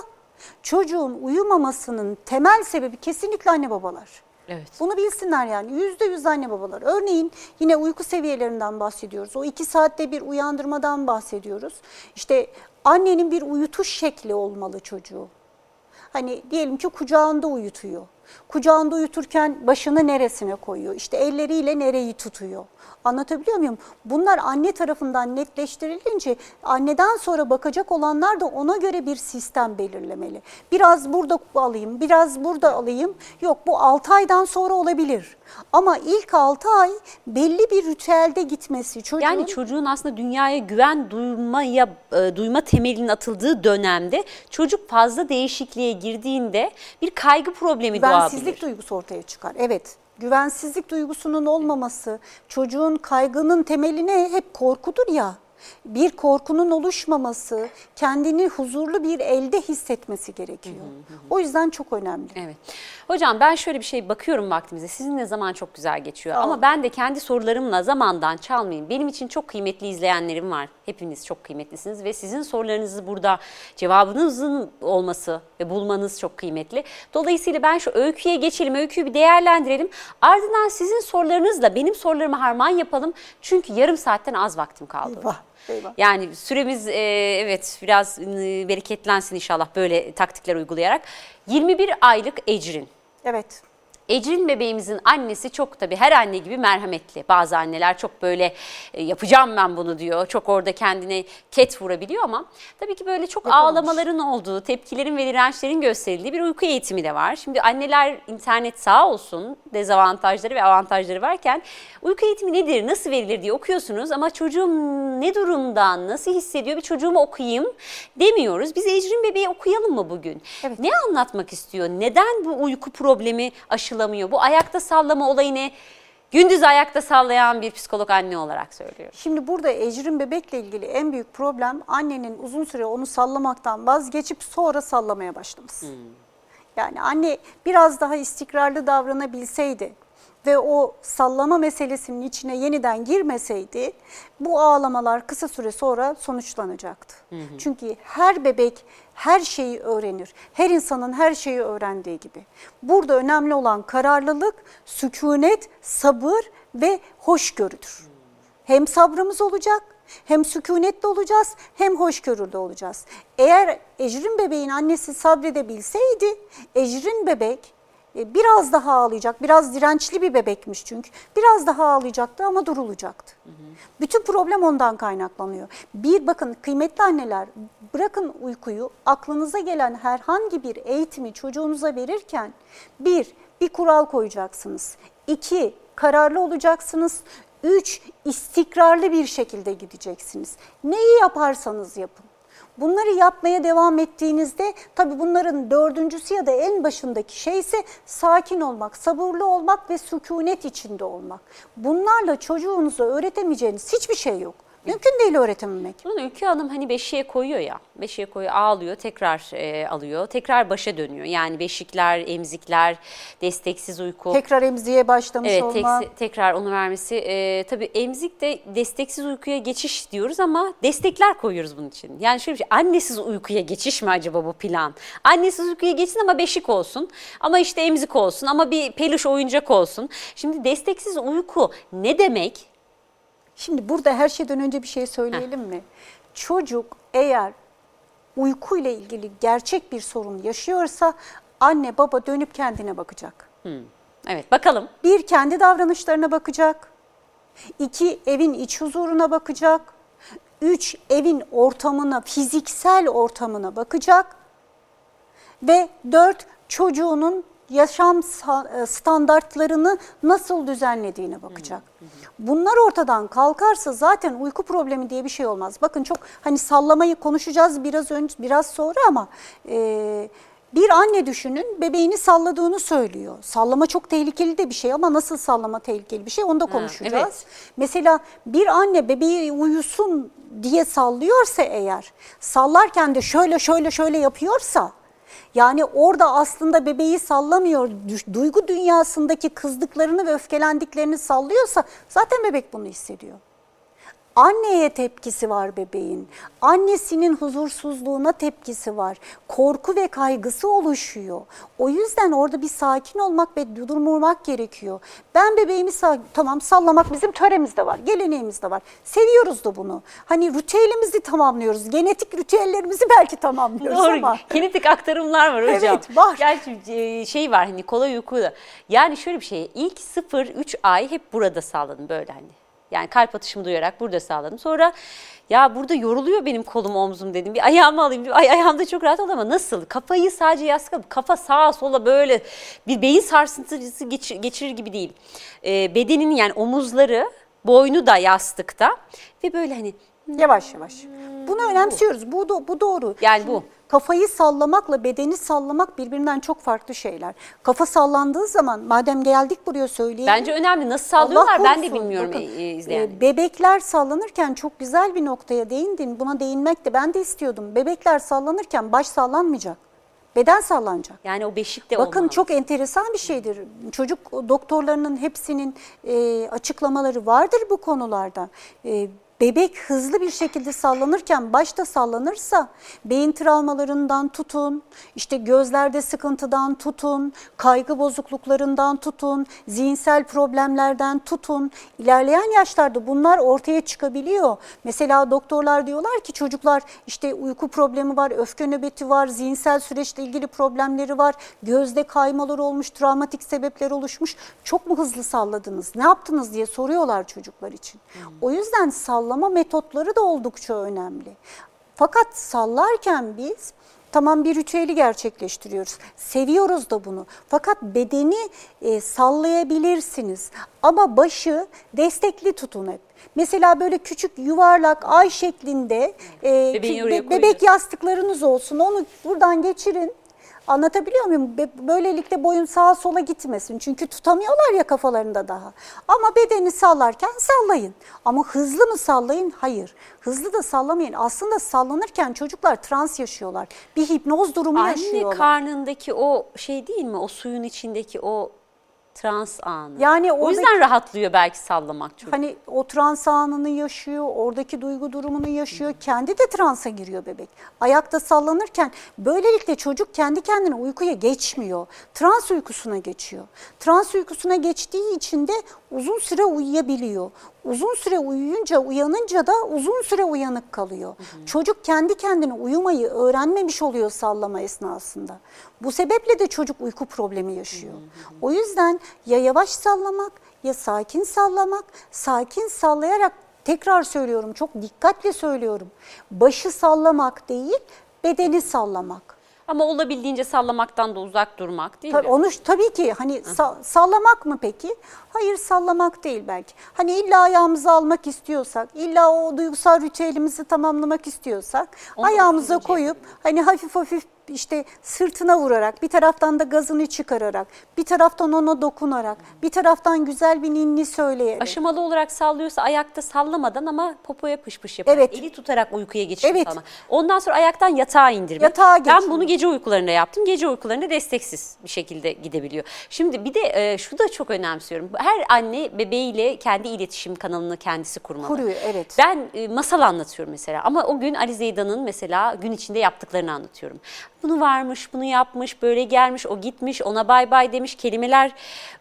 çocuğun uyumamasının temel sebebi kesinlikle anne babalar. Evet. Bunu bilsinler yani yüzde yüz anne babalar. Örneğin yine uyku seviyelerinden bahsediyoruz. O iki saatte bir uyandırmadan bahsediyoruz. İşte annenin bir uyutuş şekli olmalı çocuğu. Hani diyelim ki kucağında uyutuyor. Kucağında uyuturken başını neresine koyuyor? İşte elleriyle nereyi tutuyor? Anlatabiliyor muyum? Bunlar anne tarafından netleştirilince anneden sonra bakacak olanlar da ona göre bir sistem belirlemeli. Biraz burada alayım, biraz burada alayım. Yok bu 6 aydan sonra olabilir. Ama ilk 6 ay belli bir ritüelde gitmesi çocuğun Yani çocuğun aslında dünyaya güven duymaya e, duyma temelinin atıldığı dönemde çocuk fazla değişikliğe girdiğinde bir kaygı problemi güvensizlik doğabilir. duygusu ortaya çıkar. Evet. Güvensizlik duygusunun olmaması, çocuğun kaygının temeline hep korkudur ya. Bir korkunun oluşmaması, kendini huzurlu bir elde hissetmesi gerekiyor. O yüzden çok önemli. Evet. Hocam ben şöyle bir şey bakıyorum vaktimize. Sizinle zaman çok güzel geçiyor. Sağ Ama ben de kendi sorularımla zamandan çalmayayım. Benim için çok kıymetli izleyenlerim var. Hepiniz çok kıymetlisiniz ve sizin sorularınızı burada cevabınızın olması ve bulmanız çok kıymetli. Dolayısıyla ben şu öyküye geçelim. Öyküyü bir değerlendirelim. Ardından sizin sorularınızla benim sorularımı harman yapalım. Çünkü yarım saatten az vaktim kaldı. Eyvah, eyvah. Yani süremiz e, evet biraz e, bereketlensin inşallah böyle taktikler uygulayarak. 21 aylık Ecrin. Evet. Ecrin bebeğimizin annesi çok tabii her anne gibi merhametli. Bazı anneler çok böyle e, yapacağım ben bunu diyor. Çok orada kendine ket vurabiliyor ama tabii ki böyle çok Yapamamış. ağlamaların olduğu, tepkilerin ve dirençlerin gösterildiği bir uyku eğitimi de var. Şimdi anneler internet sağ olsun dezavantajları ve avantajları varken uyku eğitimi nedir, nasıl verilir diye okuyorsunuz ama çocuğum ne durumda, nasıl hissediyor bir çocuğumu okuyayım demiyoruz. Biz Ecrin bebeği okuyalım mı bugün? Evet. Ne anlatmak istiyor? Neden bu uyku problemi aşılamıyor? Bu ayakta sallama olayını gündüz ayakta sallayan bir psikolog anne olarak söylüyor. Şimdi burada ecrin bebekle ilgili en büyük problem annenin uzun süre onu sallamaktan vazgeçip sonra sallamaya başlaması. Yani anne biraz daha istikrarlı davranabilseydi ve o sallama meselesinin içine yeniden girmeseydi bu ağlamalar kısa süre sonra sonuçlanacaktı. Çünkü her bebek her şeyi öğrenir. Her insanın her şeyi öğrendiği gibi. Burada önemli olan kararlılık, sükunet, sabır ve hoşgörüdür. Hem sabrımız olacak, hem sükunetli olacağız, hem hoşgörülü olacağız. Eğer Ecrin bebeğin annesi sabredebilseydi, Ecrin bebek biraz daha ağlayacak, biraz dirençli bir bebekmiş çünkü. Biraz daha ağlayacaktı ama durulacaktı. Bütün problem ondan kaynaklanıyor. Bir bakın kıymetli anneler bırakın uykuyu aklınıza gelen herhangi bir eğitimi çocuğunuza verirken bir, bir kural koyacaksınız. İki, kararlı olacaksınız. Üç, istikrarlı bir şekilde gideceksiniz. Neyi yaparsanız yapın. Bunları yapmaya devam ettiğinizde tabii bunların dördüncüsü ya da en başındaki şey ise sakin olmak, sabırlı olmak ve sükunet içinde olmak. Bunlarla çocuğunuza öğretemeyeceğiniz hiçbir şey yok. Mümkün değil öğretememek. Bunu Ülkü Hanım hani beşiğe koyuyor ya. Beşiğe koyuyor, ağlıyor, tekrar e, alıyor, tekrar başa dönüyor. Yani beşikler, emzikler, desteksiz uyku. Tekrar emziğe başlamış Evet, olma. teksi- tekrar onu vermesi. E, tabii emzik de desteksiz uykuya geçiş diyoruz ama destekler koyuyoruz bunun için. Yani şöyle bir şey, annesiz uykuya geçiş mi acaba bu plan? Annesiz uykuya geçsin ama beşik olsun. Ama işte emzik olsun ama bir peluş oyuncak olsun. Şimdi desteksiz uyku ne demek? Şimdi burada her şeyden önce bir şey söyleyelim mi? Çocuk eğer uyku ile ilgili gerçek bir sorun yaşıyorsa anne baba dönüp kendine bakacak. Evet, bakalım. Bir kendi davranışlarına bakacak. İki evin iç huzuruna bakacak. Üç evin ortamına, fiziksel ortamına bakacak. Ve dört çocuğunun yaşam e, standartlarını nasıl düzenlediğine bakacak. Bunlar ortadan kalkarsa zaten uyku problemi diye bir şey olmaz. Bakın çok hani sallamayı konuşacağız biraz önce biraz sonra ama e, bir anne düşünün bebeğini salladığını söylüyor. Sallama çok tehlikeli de bir şey ama nasıl sallama tehlikeli bir şey onu da konuşacağız. evet. Mesela bir anne bebeği uyusun diye sallıyorsa eğer sallarken de şöyle şöyle şöyle yapıyorsa yani orada aslında bebeği sallamıyor, duygu dünyasındaki kızdıklarını ve öfkelendiklerini sallıyorsa zaten bebek bunu hissediyor. Anneye tepkisi var bebeğin. Annesinin huzursuzluğuna tepkisi var. Korku ve kaygısı oluşuyor. O yüzden orada bir sakin olmak ve durmak gerekiyor. Ben bebeğimi tamam sallamak bizim töremizde var, geleneğimizde var. Seviyoruz da bunu. Hani ritüelimizi tamamlıyoruz. Genetik ritüellerimizi belki tamamlıyoruz Doğru. ama. Genetik aktarımlar var hocam. Evet, var. Gerçi e, şey var hani kolay uyku da. Yani şöyle bir şey ilk 0-3 ay hep burada sağladım böyle hani. Yani kalp atışımı duyarak burada sağladım. Sonra ya burada yoruluyor benim kolum omzum dedim. Bir ayağımı alayım. dedim. Ay ayağımda çok rahat oldu ama nasıl? Kafayı sadece yastığa kafa sağa sola böyle bir beyin sarsıntısı geçir- geçirir gibi değil. E, bedenin yani omuzları boynu da yastıkta ve böyle hani Yavaş yavaş. Bunu önemsiyoruz. Bu, do- bu doğru. Yani bu. Kafayı sallamakla bedeni sallamak birbirinden çok farklı şeyler. Kafa sallandığı zaman madem geldik buraya söyleyelim. bence önemli. Nasıl sallıyorlar Allah ben de korusun. bilmiyorum Bakın, e, e, izleyen. e, bebekler sallanırken çok güzel bir noktaya değindin. Buna değinmek de ben de istiyordum. Bebekler sallanırken baş sallanmayacak. Beden sallanacak. Yani o beşik de Bakın olmalı. çok enteresan bir şeydir. Çocuk doktorlarının hepsinin e, açıklamaları vardır bu konularda. E, bebek hızlı bir şekilde sallanırken başta sallanırsa beyin travmalarından tutun, işte gözlerde sıkıntıdan tutun, kaygı bozukluklarından tutun, zihinsel problemlerden tutun. İlerleyen yaşlarda bunlar ortaya çıkabiliyor. Mesela doktorlar diyorlar ki çocuklar işte uyku problemi var, öfke nöbeti var, zihinsel süreçle ilgili problemleri var, gözde kaymalar olmuş, travmatik sebepler oluşmuş. Çok mu hızlı salladınız, ne yaptınız diye soruyorlar çocuklar için. O yüzden sallama metotları da oldukça önemli. Fakat sallarken biz tamam bir ritüeli gerçekleştiriyoruz. Seviyoruz da bunu. Fakat bedeni e, sallayabilirsiniz. Ama başı destekli tutun hep. Mesela böyle küçük yuvarlak ay şeklinde e, be- bebek yastıklarınız olsun. Onu buradan geçirin. Anlatabiliyor muyum? Böylelikle boyun sağa sola gitmesin. Çünkü tutamıyorlar ya kafalarında daha. Ama bedeni sallarken sallayın. Ama hızlı mı sallayın? Hayır. Hızlı da sallamayın. Aslında sallanırken çocuklar trans yaşıyorlar. Bir hipnoz durumu Anne yaşıyorlar. karnındaki o şey değil mi? O suyun içindeki o trans anı. Yani o oradaki- yüzden rahatlıyor belki sallamak çok. Hani o trans anını yaşıyor, oradaki duygu durumunu yaşıyor. Kendi de transa giriyor bebek. Ayakta sallanırken böylelikle çocuk kendi kendine uykuya geçmiyor. Trans uykusuna geçiyor. Trans uykusuna geçtiği için de uzun süre uyuyabiliyor. Uzun süre uyuyunca, uyanınca da uzun süre uyanık kalıyor. Çocuk kendi kendine uyumayı öğrenmemiş oluyor sallama esnasında. Bu sebeple de çocuk uyku problemi yaşıyor. O yüzden ya yavaş sallamak ya sakin sallamak, sakin sallayarak tekrar söylüyorum, çok dikkatle söylüyorum. Başı sallamak değil, bedeni sallamak. Ama olabildiğince sallamaktan da uzak durmak değil Tabii, mi? onu tabii ki hani sa- sallamak mı peki? Hayır sallamak değil belki. Hani illa ayağımızı almak istiyorsak, illa o duygusal ritüelimizi tamamlamak istiyorsak Onu ayağımıza koyup hani hafif hafif işte sırtına vurarak, bir taraftan da gazını çıkararak, bir taraftan ona dokunarak, bir taraftan güzel bir ninni söyleyerek. Aşamalı olarak sallıyorsa ayakta sallamadan ama popoya pış pış yaparak, Evet. eli tutarak uykuya geçirmek Evet. falan. Ondan sonra ayaktan yatağa indirmek. Yatağa ben geçirmek. bunu gece uykularında yaptım. Gece uykularında desteksiz bir şekilde gidebiliyor. Şimdi bir de e, şu da çok önemsiyorum. Her anne bebeğiyle kendi iletişim kanalını kendisi kurmalı. Kuruyor, evet. Ben e, masal anlatıyorum mesela ama o gün Ali Zeyda'nın mesela gün içinde yaptıklarını anlatıyorum. Bunu varmış, bunu yapmış, böyle gelmiş, o gitmiş, ona bay bay demiş kelimeler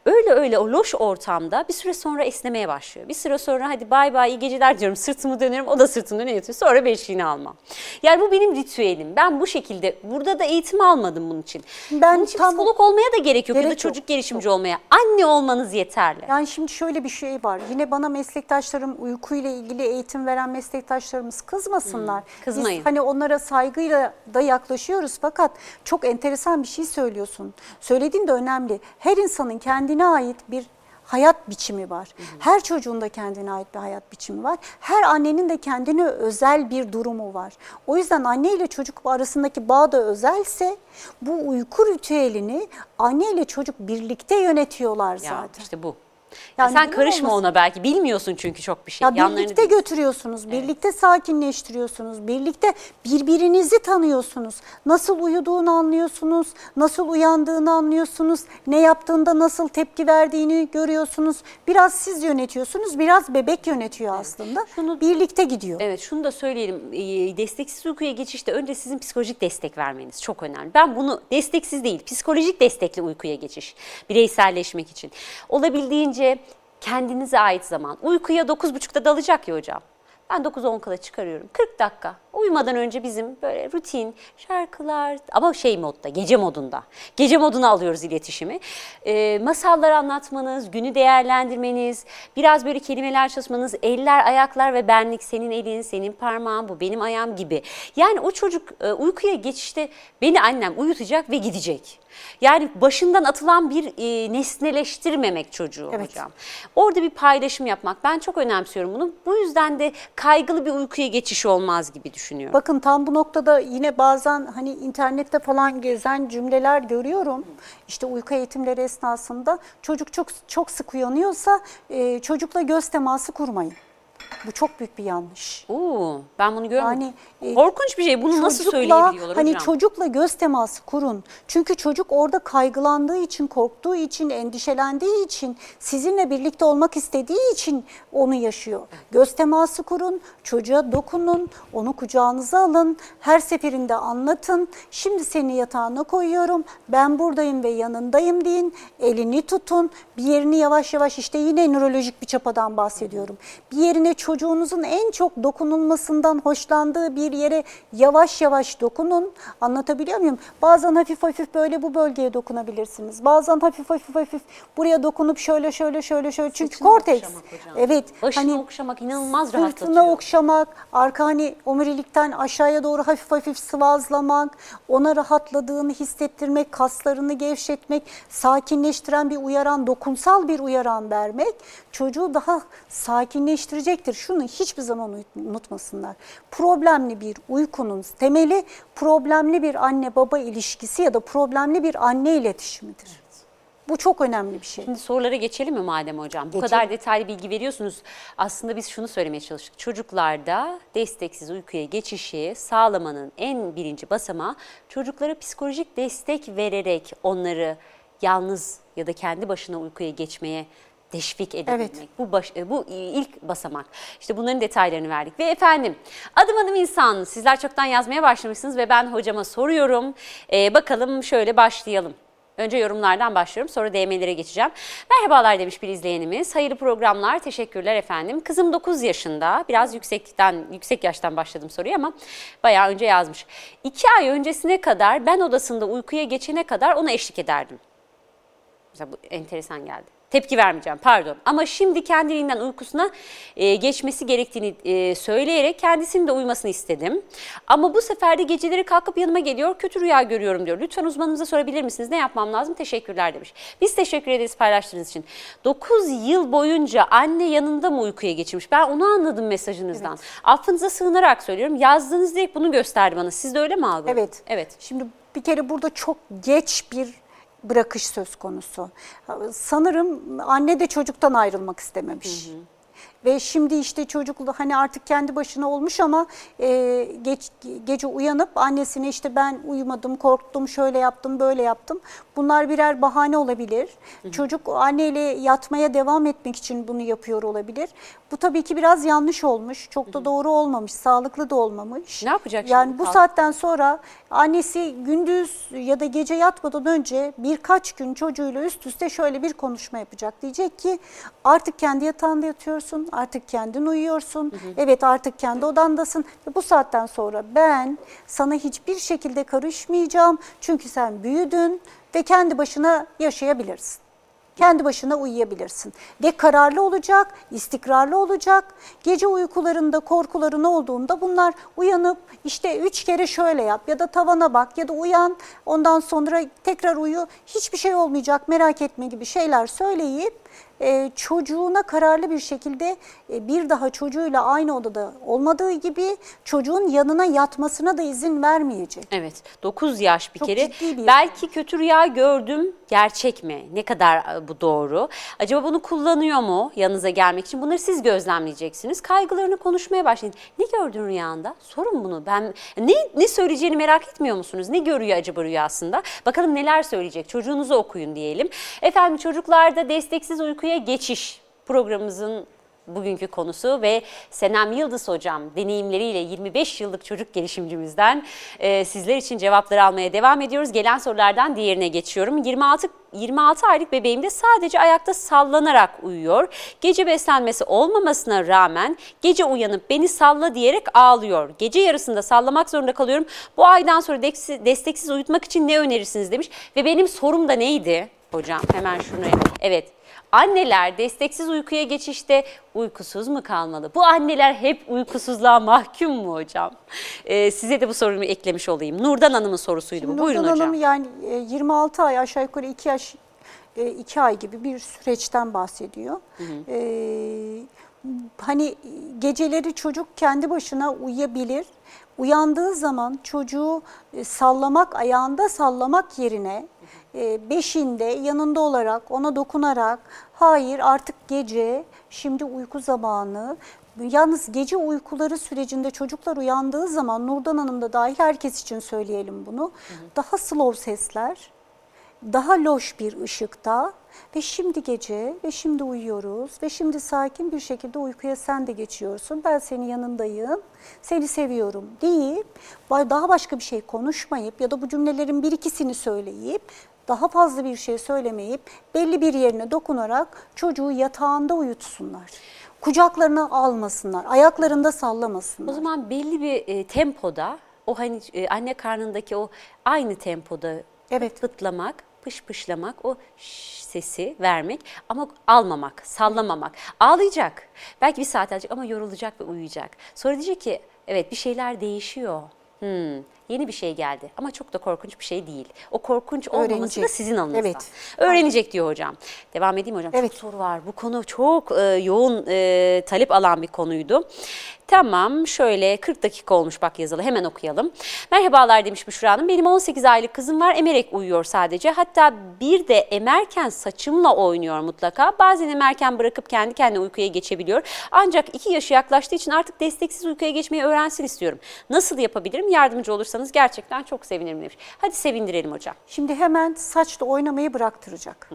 öyle öyle o loş ortamda bir süre sonra esnemeye başlıyor. Bir süre sonra hadi bay bay iyi geceler diyorum sırtımı dönüyorum o da sırtını dönüyor sonra beşiğini almam. Yani bu benim ritüelim. Ben bu şekilde burada da eğitim almadım bunun için. Ben bunun için tam- psikolog olmaya da gerek yok ya Gerek da yok. çocuk gelişimci olmaya. Anne olmanız yeterli. Yani şimdi şöyle bir şey var. Yine bana meslektaşlarım uykuyla ilgili eğitim veren meslektaşlarımız kızmasınlar. kızmayın. Biz hani onlara saygıyla da yaklaşıyoruz fakat çok enteresan bir şey söylüyorsun. Söylediğin de önemli. Her insanın kendine ait bir hayat biçimi var. Her çocuğun da kendine ait bir hayat biçimi var. Her annenin de kendine özel bir durumu var. O yüzden anne ile çocuk arasındaki bağ da özelse bu uyku ritüelini anne ile çocuk birlikte yönetiyorlar Ya zaten. işte bu. Yani sen karışma olması- ona belki bilmiyorsun çünkü çok bir şey. Ya Yanlarını birlikte bil- götürüyorsunuz, birlikte sakinleştiriyorsunuz, birlikte birbirinizi tanıyorsunuz. Nasıl uyuduğunu anlıyorsunuz, nasıl uyandığını anlıyorsunuz, ne yaptığında nasıl tepki verdiğini görüyorsunuz. Biraz siz yönetiyorsunuz, biraz bebek yönetiyor aslında. Şunu- birlikte gidiyor. Evet şunu da söyleyelim. Ee, Desteksiz uykuya geçişte önce sizin psikolojik destek vermeniz çok önemli. Ben bunu desteksiz değil, psikolojik destekli uykuya geçiş. Bireyselleşmek için. Olabildiğince kendinize ait zaman. Uykuya 9.30'da dalacak ya hocam. Ben 9-10 kala çıkarıyorum. 40 dakika. Uyumadan önce bizim böyle rutin şarkılar ama şey modda, gece modunda. Gece moduna alıyoruz iletişimi. Ee, masallar anlatmanız, günü değerlendirmeniz, biraz böyle kelimeler çalışmanız, eller, ayaklar ve benlik, senin elin, senin parmağın, bu benim ayağım gibi. Yani o çocuk e, uykuya geçişte beni annem uyutacak ve gidecek. Yani başından atılan bir e, nesneleştirmemek çocuğu Evet. hocam. Orada bir paylaşım yapmak. Ben çok önemsiyorum bunu. Bu yüzden de kaygılı bir uykuya geçiş olmaz gibi düşünüyorum. Bakın tam bu noktada yine bazen hani internette falan gezen cümleler görüyorum. İşte uyku eğitimleri esnasında çocuk çok çok sık uyanıyorsa e, çocukla göz teması kurmayın. Bu çok büyük bir yanlış. Oo, ben bunu görmedim. Yani, e, Korkunç bir şey. Bunu nasıl Çocukla, söyleyebiliyorlar hani hocam? çocukla göz teması kurun. Çünkü çocuk orada kaygılandığı için, korktuğu için, endişelendiği için, sizinle birlikte olmak istediği için onu yaşıyor. Göz teması kurun, çocuğa dokunun, onu kucağınıza alın, her seferinde anlatın. Şimdi seni yatağına koyuyorum, ben buradayım ve yanındayım deyin, elini tutun, bir yerini yavaş yavaş işte yine nörolojik bir çapadan bahsediyorum. Bir yerine çocuğunuzun en çok dokunulmasından hoşlandığı bir yere yavaş yavaş dokunun. Anlatabiliyor muyum? Bazen hafif hafif böyle bu bölgeye dokunabilirsiniz. Bazen hafif hafif hafif buraya dokunup şöyle şöyle şöyle şöyle. Çünkü Saçını korteks. Evet. Başını hani okşamak inanılmaz rahatlatıyor. Sırtına okşamak, arka hani omurilikten aşağıya doğru hafif hafif sıvazlamak, ona rahatladığını hissettirmek, kaslarını gevşetmek, sakinleştiren bir uyaran, dokunsal bir uyaran vermek çocuğu daha sakinleştirecektir. Şunu hiçbir zaman unut- unutmasınlar. Problemli bir uykunun temeli problemli bir anne baba ilişkisi ya da problemli bir anne iletişimidir. Bu çok önemli bir şey. Şimdi sorulara geçelim mi madem hocam? Bu Geçelim. kadar detaylı bilgi veriyorsunuz. Aslında biz şunu söylemeye çalıştık. Çocuklarda desteksiz uykuya geçişi sağlamanın en birinci basamağı çocuklara psikolojik destek vererek onları yalnız ya da kendi başına uykuya geçmeye teşvik edebilmek. Evet. Bu baş, e, bu ilk basamak. İşte bunların detaylarını verdik. Ve efendim adım adım insan sizler çoktan yazmaya başlamışsınız ve ben hocama soruyorum. Ee, bakalım şöyle başlayalım. Önce yorumlardan başlıyorum sonra DM'lere geçeceğim. Merhabalar demiş bir izleyenimiz. Hayırlı programlar. Teşekkürler efendim. Kızım 9 yaşında. Biraz yüksekten yüksek yaştan başladım soruyu ama bayağı önce yazmış. 2 ay öncesine kadar ben odasında uykuya geçene kadar ona eşlik ederdim. Mesela bu enteresan geldi. Tepki vermeyeceğim pardon ama şimdi kendiliğinden uykusuna e, geçmesi gerektiğini e, söyleyerek kendisinin de uyumasını istedim. Ama bu sefer de geceleri kalkıp yanıma geliyor kötü rüya görüyorum diyor. Lütfen uzmanınıza sorabilir misiniz ne yapmam lazım teşekkürler demiş. Biz teşekkür ederiz paylaştığınız için. 9 yıl boyunca anne yanında mı uykuya geçirmiş ben onu anladım mesajınızdan. Evet. Affınıza sığınarak söylüyorum yazdığınız direkt bunu gösterdi bana siz de öyle mi algıladınız? Evet. Evet. Şimdi bir kere burada çok geç bir bırakış söz konusu. Sanırım anne de çocuktan ayrılmak istememiş. Hı hı. Ve şimdi işte çocuk hani artık kendi başına olmuş ama e, geç, gece uyanıp annesine işte ben uyumadım, korktum, şöyle yaptım, böyle yaptım. Bunlar birer bahane olabilir. Hı hı. Çocuk anneyle yatmaya devam etmek için bunu yapıyor olabilir. Bu tabii ki biraz yanlış olmuş. Çok da doğru olmamış, sağlıklı da olmamış. Ne yapacak Yani şimdi? bu saatten sonra annesi gündüz ya da gece yatmadan önce birkaç gün çocuğuyla üst üste şöyle bir konuşma yapacak. Diyecek ki artık kendi yatağında yatıyorsun, artık kendin uyuyorsun. Hı hı. Evet artık kendi odandasın. Bu saatten sonra ben sana hiçbir şekilde karışmayacağım. Çünkü sen büyüdün ve kendi başına yaşayabilirsin. Kendi başına uyuyabilirsin. Ve kararlı olacak, istikrarlı olacak. Gece uykularında korkuların olduğunda bunlar uyanıp işte üç kere şöyle yap ya da tavana bak ya da uyan ondan sonra tekrar uyu. Hiçbir şey olmayacak merak etme gibi şeyler söyleyip e, çocuğuna kararlı bir şekilde e, bir daha çocuğuyla aynı odada olmadığı gibi çocuğun yanına yatmasına da izin vermeyecek. Evet 9 yaş bir Çok kere. Bir Belki kötü rüya gördüm gerçek mi? Ne kadar e, bu doğru? Acaba bunu kullanıyor mu yanınıza gelmek için? Bunları siz gözlemleyeceksiniz. Kaygılarını konuşmaya başlayın. Ne gördün rüyanda? Sorun bunu. Ben ne ne söyleyeceğini merak etmiyor musunuz? Ne görüyor acaba rüyasında? Bakalım neler söyleyecek. Çocuğunuzu okuyun diyelim. Efendim çocuklarda desteksiz uykuya geçiş programımızın bugünkü konusu ve Senem Yıldız hocam deneyimleriyle 25 yıllık çocuk gelişimcimizden e, sizler için cevapları almaya devam ediyoruz. Gelen sorulardan diğerine geçiyorum. 26 26 aylık bebeğim de sadece ayakta sallanarak uyuyor. Gece beslenmesi olmamasına rağmen gece uyanıp beni salla diyerek ağlıyor. Gece yarısında sallamak zorunda kalıyorum. Bu aydan sonra desteksiz uyutmak için ne önerirsiniz demiş. Ve benim sorum da neydi hocam? Hemen şunu evet Anneler desteksiz uykuya geçişte uykusuz mu kalmalı? Bu anneler hep uykusuzluğa mahkum mu hocam? Ee, size de bu sorumu eklemiş olayım. Nurdan Hanım'ın sorusuydu Şimdi bu. Buyurun Nurdan hocam. Hanım yani 26 e, ay aşağı yukarı 2 yaş 2 e, ay gibi bir süreçten bahsediyor. Hı hı. Ee, hani geceleri çocuk kendi başına uyuyabilir. Uyandığı zaman çocuğu e, sallamak, ayağında sallamak yerine beşinde yanında olarak ona dokunarak hayır artık gece şimdi uyku zamanı Yalnız gece uykuları sürecinde çocuklar uyandığı zaman Nurdan Hanım da dahil herkes için söyleyelim bunu. Hı hı. Daha slow sesler, daha loş bir ışıkta ve şimdi gece ve şimdi uyuyoruz ve şimdi sakin bir şekilde uykuya sen de geçiyorsun. Ben senin yanındayım, seni seviyorum deyip daha başka bir şey konuşmayıp ya da bu cümlelerin bir ikisini söyleyip daha fazla bir şey söylemeyip belli bir yerine dokunarak çocuğu yatağında uyutsunlar. Kucaklarına almasınlar, ayaklarında sallamasınlar. O zaman belli bir e, tempoda o hani e, anne karnındaki o aynı tempoda evet. fıtlamak, pış pışlamak, o sesi vermek ama almamak, sallamamak. Ağlayacak. Belki bir saat alacak ama yorulacak ve uyuyacak. Sonra diyecek ki evet bir şeyler değişiyor. Hmm, yeni bir şey geldi ama çok da korkunç bir şey değil. O korkunç olmaması Öğrenecek. da sizin alanınızda. Evet. Öğrenecek diyor hocam. Devam edeyim hocam. Evet. Çok soru var. Bu konu çok e, yoğun e, talep alan bir konuydu. Tamam şöyle 40 dakika olmuş bak yazılı hemen okuyalım. Merhabalar demiş Büşra Hanım. Benim 18 aylık kızım var emerek uyuyor sadece. Hatta bir de emerken saçımla oynuyor mutlaka. Bazen emerken bırakıp kendi kendine uykuya geçebiliyor. Ancak 2 yaşı yaklaştığı için artık desteksiz uykuya geçmeyi öğrensin istiyorum. Nasıl yapabilirim? Yardımcı olursanız gerçekten çok sevinirim demiş. Hadi sevindirelim hocam. Şimdi hemen saçla oynamayı bıraktıracak.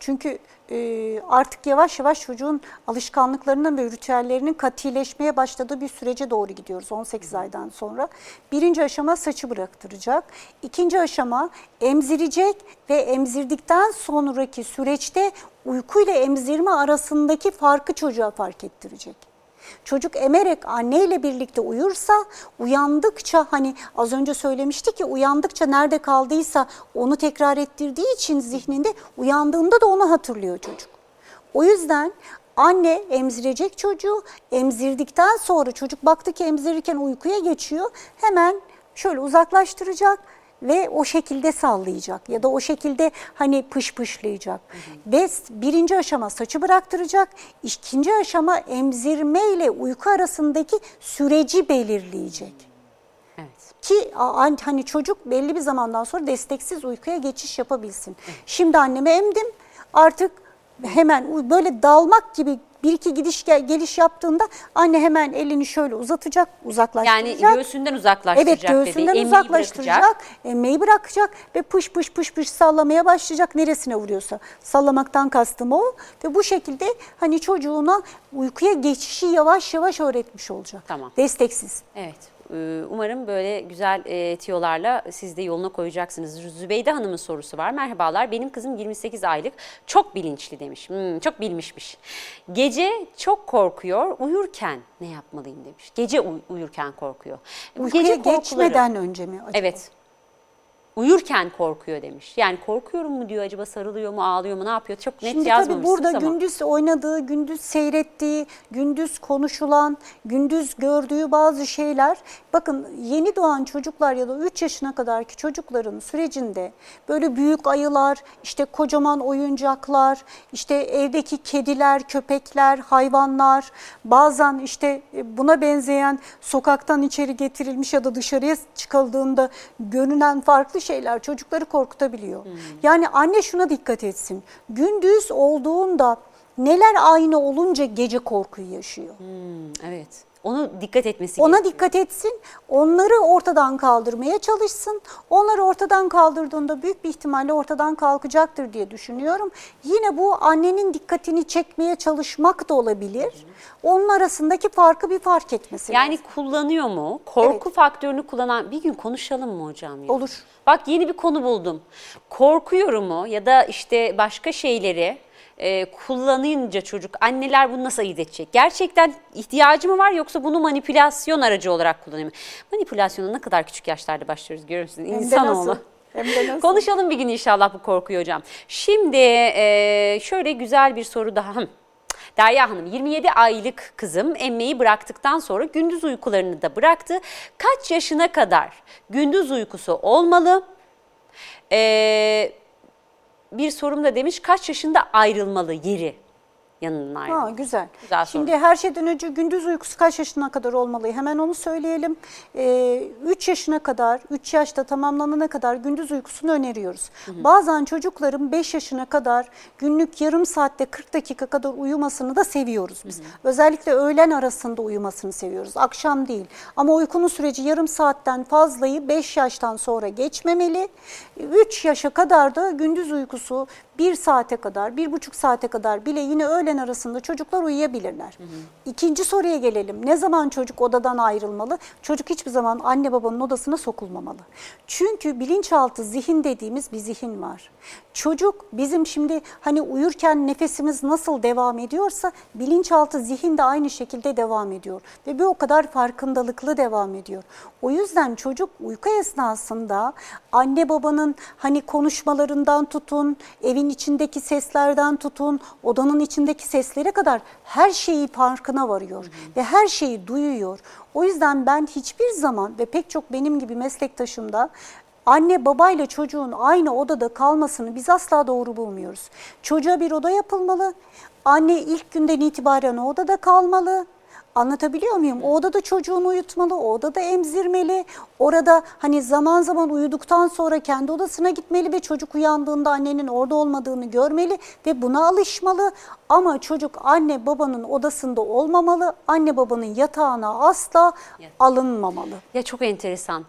Çünkü e, artık yavaş yavaş çocuğun alışkanlıklarının ve ritüellerinin katileşmeye başladığı bir sürece doğru gidiyoruz 18 aydan sonra. Birinci aşama saçı bıraktıracak. İkinci aşama emzirecek ve emzirdikten sonraki süreçte uyku ile emzirme arasındaki farkı çocuğa fark ettirecek. Çocuk emerek anneyle birlikte uyursa uyandıkça hani az önce söylemiştik ki uyandıkça nerede kaldıysa onu tekrar ettirdiği için zihninde uyandığında da onu hatırlıyor çocuk. O yüzden anne emzirecek çocuğu emzirdikten sonra çocuk baktı ki emzirirken uykuya geçiyor hemen şöyle uzaklaştıracak ve o şekilde sallayacak ya da o şekilde hani pış pışlayacak. Ve birinci aşama saçı bıraktıracak. ikinci aşama emzirme ile uyku arasındaki süreci belirleyecek. Evet. Ki hani çocuk belli bir zamandan sonra desteksiz uykuya geçiş yapabilsin. Şimdi anneme emdim artık hemen böyle dalmak gibi bir iki gidiş gel- geliş yaptığında anne hemen elini şöyle uzatacak, uzaklaştıracak. Yani göğsünden uzaklaştıracak Evet göğsünden emmeyi uzaklaştıracak, bırakacak. emmeyi bırakacak ve pış pış pış pış sallamaya başlayacak neresine vuruyorsa. Sallamaktan kastım o ve bu şekilde hani çocuğuna uykuya geçişi yavaş yavaş öğretmiş olacak. Tamam. Desteksiz. Evet. E, Umarım böyle güzel e, tiyolarla siz de yoluna koyacaksınız. Zübeyde Hanım'ın sorusu var. Merhabalar benim kızım 28 aylık çok bilinçli demiş. Hmm, çok bilmişmiş. Gece çok korkuyor uyurken ne yapmalıyım demiş. Gece uy- uyurken korkuyor. Uykuya korkuları- geçmeden önce mi acaba? Evet. Uyurken korkuyor demiş. Yani korkuyorum mu diyor acaba sarılıyor mu ağlıyor mu ne yapıyor çok net Şimdi tabii yazmamışsınız burada ama. gündüz oynadığı, gündüz seyrettiği, gündüz konuşulan, gündüz gördüğü bazı şeyler. Bakın yeni doğan çocuklar ya da 3 yaşına kadarki çocukların sürecinde böyle büyük ayılar, işte kocaman oyuncaklar, işte evdeki kediler, köpekler, hayvanlar, bazen işte buna benzeyen sokaktan içeri getirilmiş ya da dışarıya çıkıldığında görünen farklı şeyler çocukları korkutabiliyor. Yani anne şuna dikkat etsin. Gündüz olduğunda neler aynı olunca gece korkuyu yaşıyor. Hmm, evet. Onu dikkat etmesi Ona gerekiyor. dikkat etsin, onları ortadan kaldırmaya çalışsın. Onları ortadan kaldırdığında büyük bir ihtimalle ortadan kalkacaktır diye düşünüyorum. Yine bu annenin dikkatini çekmeye çalışmak da olabilir. Onun arasındaki farkı bir fark etmesi Yani lazım. kullanıyor mu? Korku faktörünü kullanan bir gün konuşalım mı hocam? ya? Olur. Bak yeni bir konu buldum. Korkuyorum mu ya da işte başka şeyleri e, kullanınca çocuk anneler bunu nasıl ayırt edecek? Gerçekten ihtiyacı mı var yoksa bunu manipülasyon aracı olarak kullanıyor mu? Manipülasyona ne kadar küçük yaşlarda başlıyoruz görüyor musunuz? İnsanoğlu. Hem de nasıl? Konuşalım bir gün inşallah bu korkuyu hocam. Şimdi e, şöyle güzel bir soru daha. Derya Hanım 27 aylık kızım emmeyi bıraktıktan sonra gündüz uykularını da bıraktı. Kaç yaşına kadar gündüz uykusu olmalı? Ee, bir sorum da demiş kaç yaşında ayrılmalı yeri yanından ayrılmalı. Ha, güzel. Güzel soru. Şimdi her şeyden önce gündüz uykusu kaç yaşına kadar olmalı? Hemen onu söyleyelim. 3 yaşına kadar, 3 yaşta tamamlanana kadar gündüz uykusunu öneriyoruz. Bazen çocukların 5 yaşına kadar günlük yarım saatte 40 dakika kadar uyumasını da seviyoruz biz. Özellikle öğlen arasında uyumasını seviyoruz. Akşam değil. Ama uykunun süreci yarım saatten fazlayı 5 yaştan sonra geçmemeli. 3 yaşa kadar da gündüz uykusu 1 saate kadar, 1,5 saate kadar bile yine öğlen arasında çocuklar uyuyabilirler. İkinci soruya gelelim. Ne zaman çocuk odadan ayrılmalı? Çocuk hiçbir zaman anne babanın odasına sokulmamalı. Çünkü bilinçaltı zihin dediğimiz bir zihin var. Çocuk bizim şimdi hani uyurken nefesimiz nasıl devam ediyorsa bilinçaltı zihin de aynı şekilde devam ediyor. Ve bir o kadar farkındalıklı devam ediyor. O yüzden çocuk uyku esnasında anne babanın hani konuşmalarından tutun, evin içindeki seslerden tutun, odanın içindeki seslere kadar her şeyi farkına varıyor ve her şeyi duyuyor. O yüzden ben hiçbir zaman ve pek çok benim gibi meslektaşımda anne babayla çocuğun aynı odada kalmasını biz asla doğru bulmuyoruz. Çocuğa bir oda yapılmalı. Anne ilk günden itibaren o odada kalmalı. Anlatabiliyor muyum? O odada çocuğunu uyutmalı, o odada emzirmeli. Orada hani zaman zaman uyuduktan sonra kendi odasına gitmeli ve çocuk uyandığında annenin orada olmadığını görmeli ve buna alışmalı. Ama çocuk anne babanın odasında olmamalı, anne babanın yatağına asla alınmamalı. Ya çok enteresan.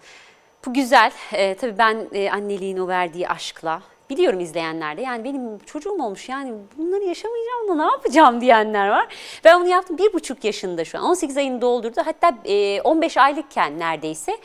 Bu güzel. Ee, tabii ben e, anneliğin o verdiği aşkla biliyorum izleyenlerde. Yani benim çocuğum olmuş yani bunları yaşamayacağım da ne yapacağım diyenler var. Ben onu yaptım bir buçuk yaşında şu an. 18 ayını doldurdu. Hatta e, 15 aylıkken neredeyse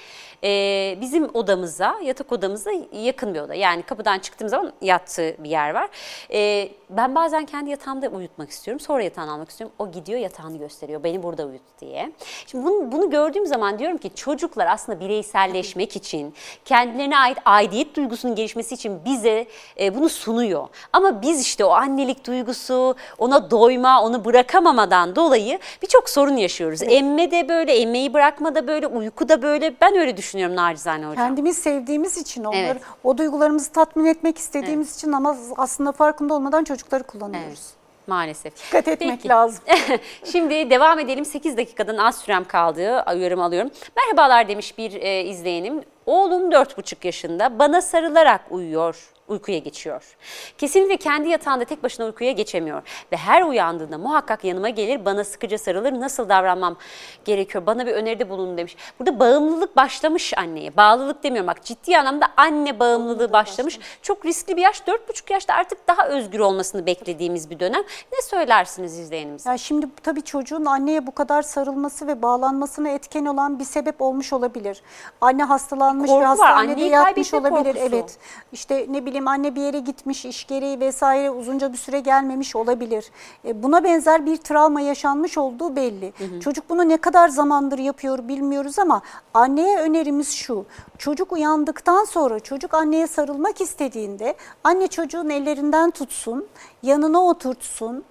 e, bizim odamıza, yatak odamıza yakın bir oda. Yani kapıdan çıktığım zaman yattığı bir yer var. E, ben bazen kendi yatağımda uyutmak istiyorum. Sonra yatağını almak istiyorum. O gidiyor yatağını gösteriyor. Beni burada uyut diye. Şimdi bunu, bunu gördüğüm zaman diyorum ki çocuklar aslında bireyselleşmek için, kendilerine ait aidiyet duygusunun gelişmesi için bize e, bunu sunuyor. Ama biz işte o annelik duygusu, ona doyma, onu bırakamamadan dolayı birçok sorun yaşıyoruz. Emme de böyle, emmeyi bırakma da böyle, uyku da böyle. Ben öyle düşünüyorum nacizane hocam. Kendimiz sevdiğimiz için onları, Evet. o duygularımızı tatmin etmek istediğimiz için ama aslında farkında olmadan çocukları kullanıyoruz. Evet, maalesef. Dikkat etmek Peki. lazım. Şimdi devam edelim. 8 dakikadan az sürem kaldı. Uyarım alıyorum. Merhabalar demiş bir e, izleyenim. Oğlum 4,5 yaşında bana sarılarak uyuyor uykuya geçiyor. Kesinlikle kendi yatağında tek başına uykuya geçemiyor ve her uyandığında muhakkak yanıma gelir bana sıkıca sarılır nasıl davranmam gerekiyor bana bir öneride bulun demiş. Burada bağımlılık başlamış anneye bağlılık demiyorum bak ciddi anlamda anne bağımlılığı başlamış. Çok riskli bir yaş 4,5 yaşta artık daha özgür olmasını beklediğimiz bir dönem. Ne söylersiniz izleyenimize? Yani şimdi tabii çocuğun anneye bu kadar sarılması ve bağlanmasına etken olan bir sebep olmuş olabilir. Anne hastalanmış Korku ve hastanede yatmış olabilir. korkusu. Evet. İşte ne bileyim anne bir yere gitmiş, iş gereği vesaire uzunca bir süre gelmemiş olabilir. E, buna benzer bir travma yaşanmış olduğu belli. Çocuk bunu ne kadar zamandır yapıyor bilmiyoruz ama anneye önerimiz şu. Çocuk uyandıktan sonra çocuk anneye sarılmak istediğinde anne çocuğun ellerinden tutsun, yanına oturtsun.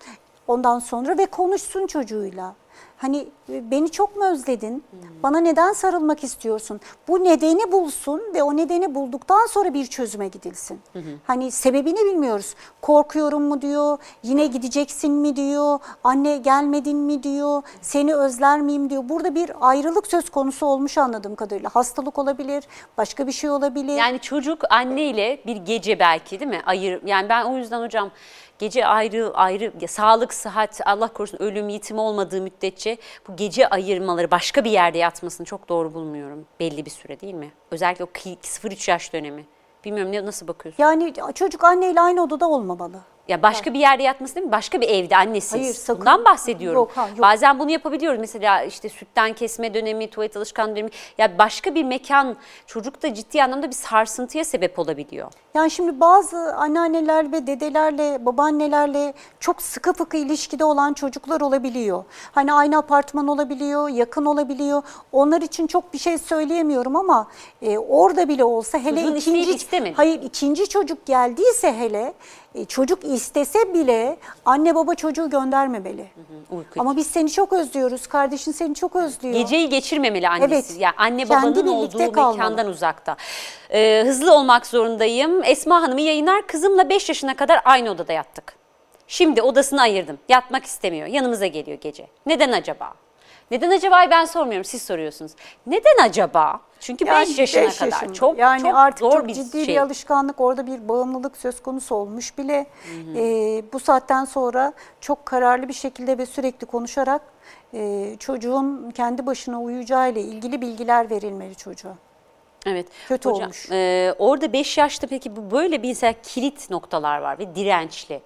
Ondan sonra ve konuşsun çocuğuyla. Hani beni çok mu özledin? Bana neden sarılmak istiyorsun? Bu nedeni bulsun ve o nedeni bulduktan sonra bir çözüme gidilsin. Hani sebebini bilmiyoruz. Korkuyorum mu diyor, yine gideceksin mi diyor, anne gelmedin mi diyor, seni özler miyim diyor. Burada bir ayrılık söz konusu olmuş anladığım kadarıyla. Hastalık olabilir, başka bir şey olabilir. Yani çocuk anneyle bir gece belki değil mi? Ayır. Yani ben o yüzden hocam gece ayrı ayrı ya sağlık, sıhhat, Allah korusun ölüm, yitim olmadığı müddetçe bu gece ayırmaları başka bir yerde yatmasını çok doğru bulmuyorum. Belli bir süre değil mi? Özellikle o 0-3 yaş dönemi. Bilmiyorum ne nasıl bakıyorsun? Yani çocuk anneyle aynı odada olmamalı. Ya başka bir yerde yatması değil mi? Başka bir evde annesiz. Hayır, sakın. Bundan bahsediyorum. Yok, ha, yok. Bazen bunu yapabiliyoruz. Mesela işte sütten kesme dönemi, tuvalet alışkanlığı dönemi. Ya başka bir mekan çocukta ciddi anlamda bir sarsıntıya sebep olabiliyor. Yani şimdi bazı anneanneler ve dedelerle, babaannelerle çok sıkı fıkı ilişkide olan çocuklar olabiliyor. Hani aynı apartman olabiliyor, yakın olabiliyor. Onlar için çok bir şey söyleyemiyorum ama e, orada bile olsa hele Çocuğun isteyip ikinci istemedi. hayır ikinci çocuk geldiyse hele çocuk istese bile anne baba çocuğu göndermemeli. Uyku. Ama biz seni çok özlüyoruz. Kardeşin seni çok özlüyor. Geceyi geçirmemeli annesi. Evet. Yani anne Kendi babanın birlikte olduğu kalmalı. mekandan uzakta. Ee, hızlı olmak zorundayım. Esma Hanım'ı yayınlar. Kızımla 5 yaşına kadar aynı odada yattık. Şimdi odasını ayırdım. Yatmak istemiyor. Yanımıza geliyor gece. Neden acaba? Neden acaba ben sormuyorum siz soruyorsunuz. Neden acaba? Çünkü 5 Yani yaşına beş kadar yaşında. çok yani çok artık zor çok bir ciddi şey. bir alışkanlık orada bir bağımlılık söz konusu olmuş bile Ee, bu saatten sonra çok kararlı bir şekilde ve sürekli konuşarak e, çocuğun kendi başına uyuyacağı ile ilgili bilgiler verilmeli çocuğa. Evet. Kötü Hocam, olmuş. e, orada 5 yaşta peki bu böyle bir kilit noktalar var ve dirençli.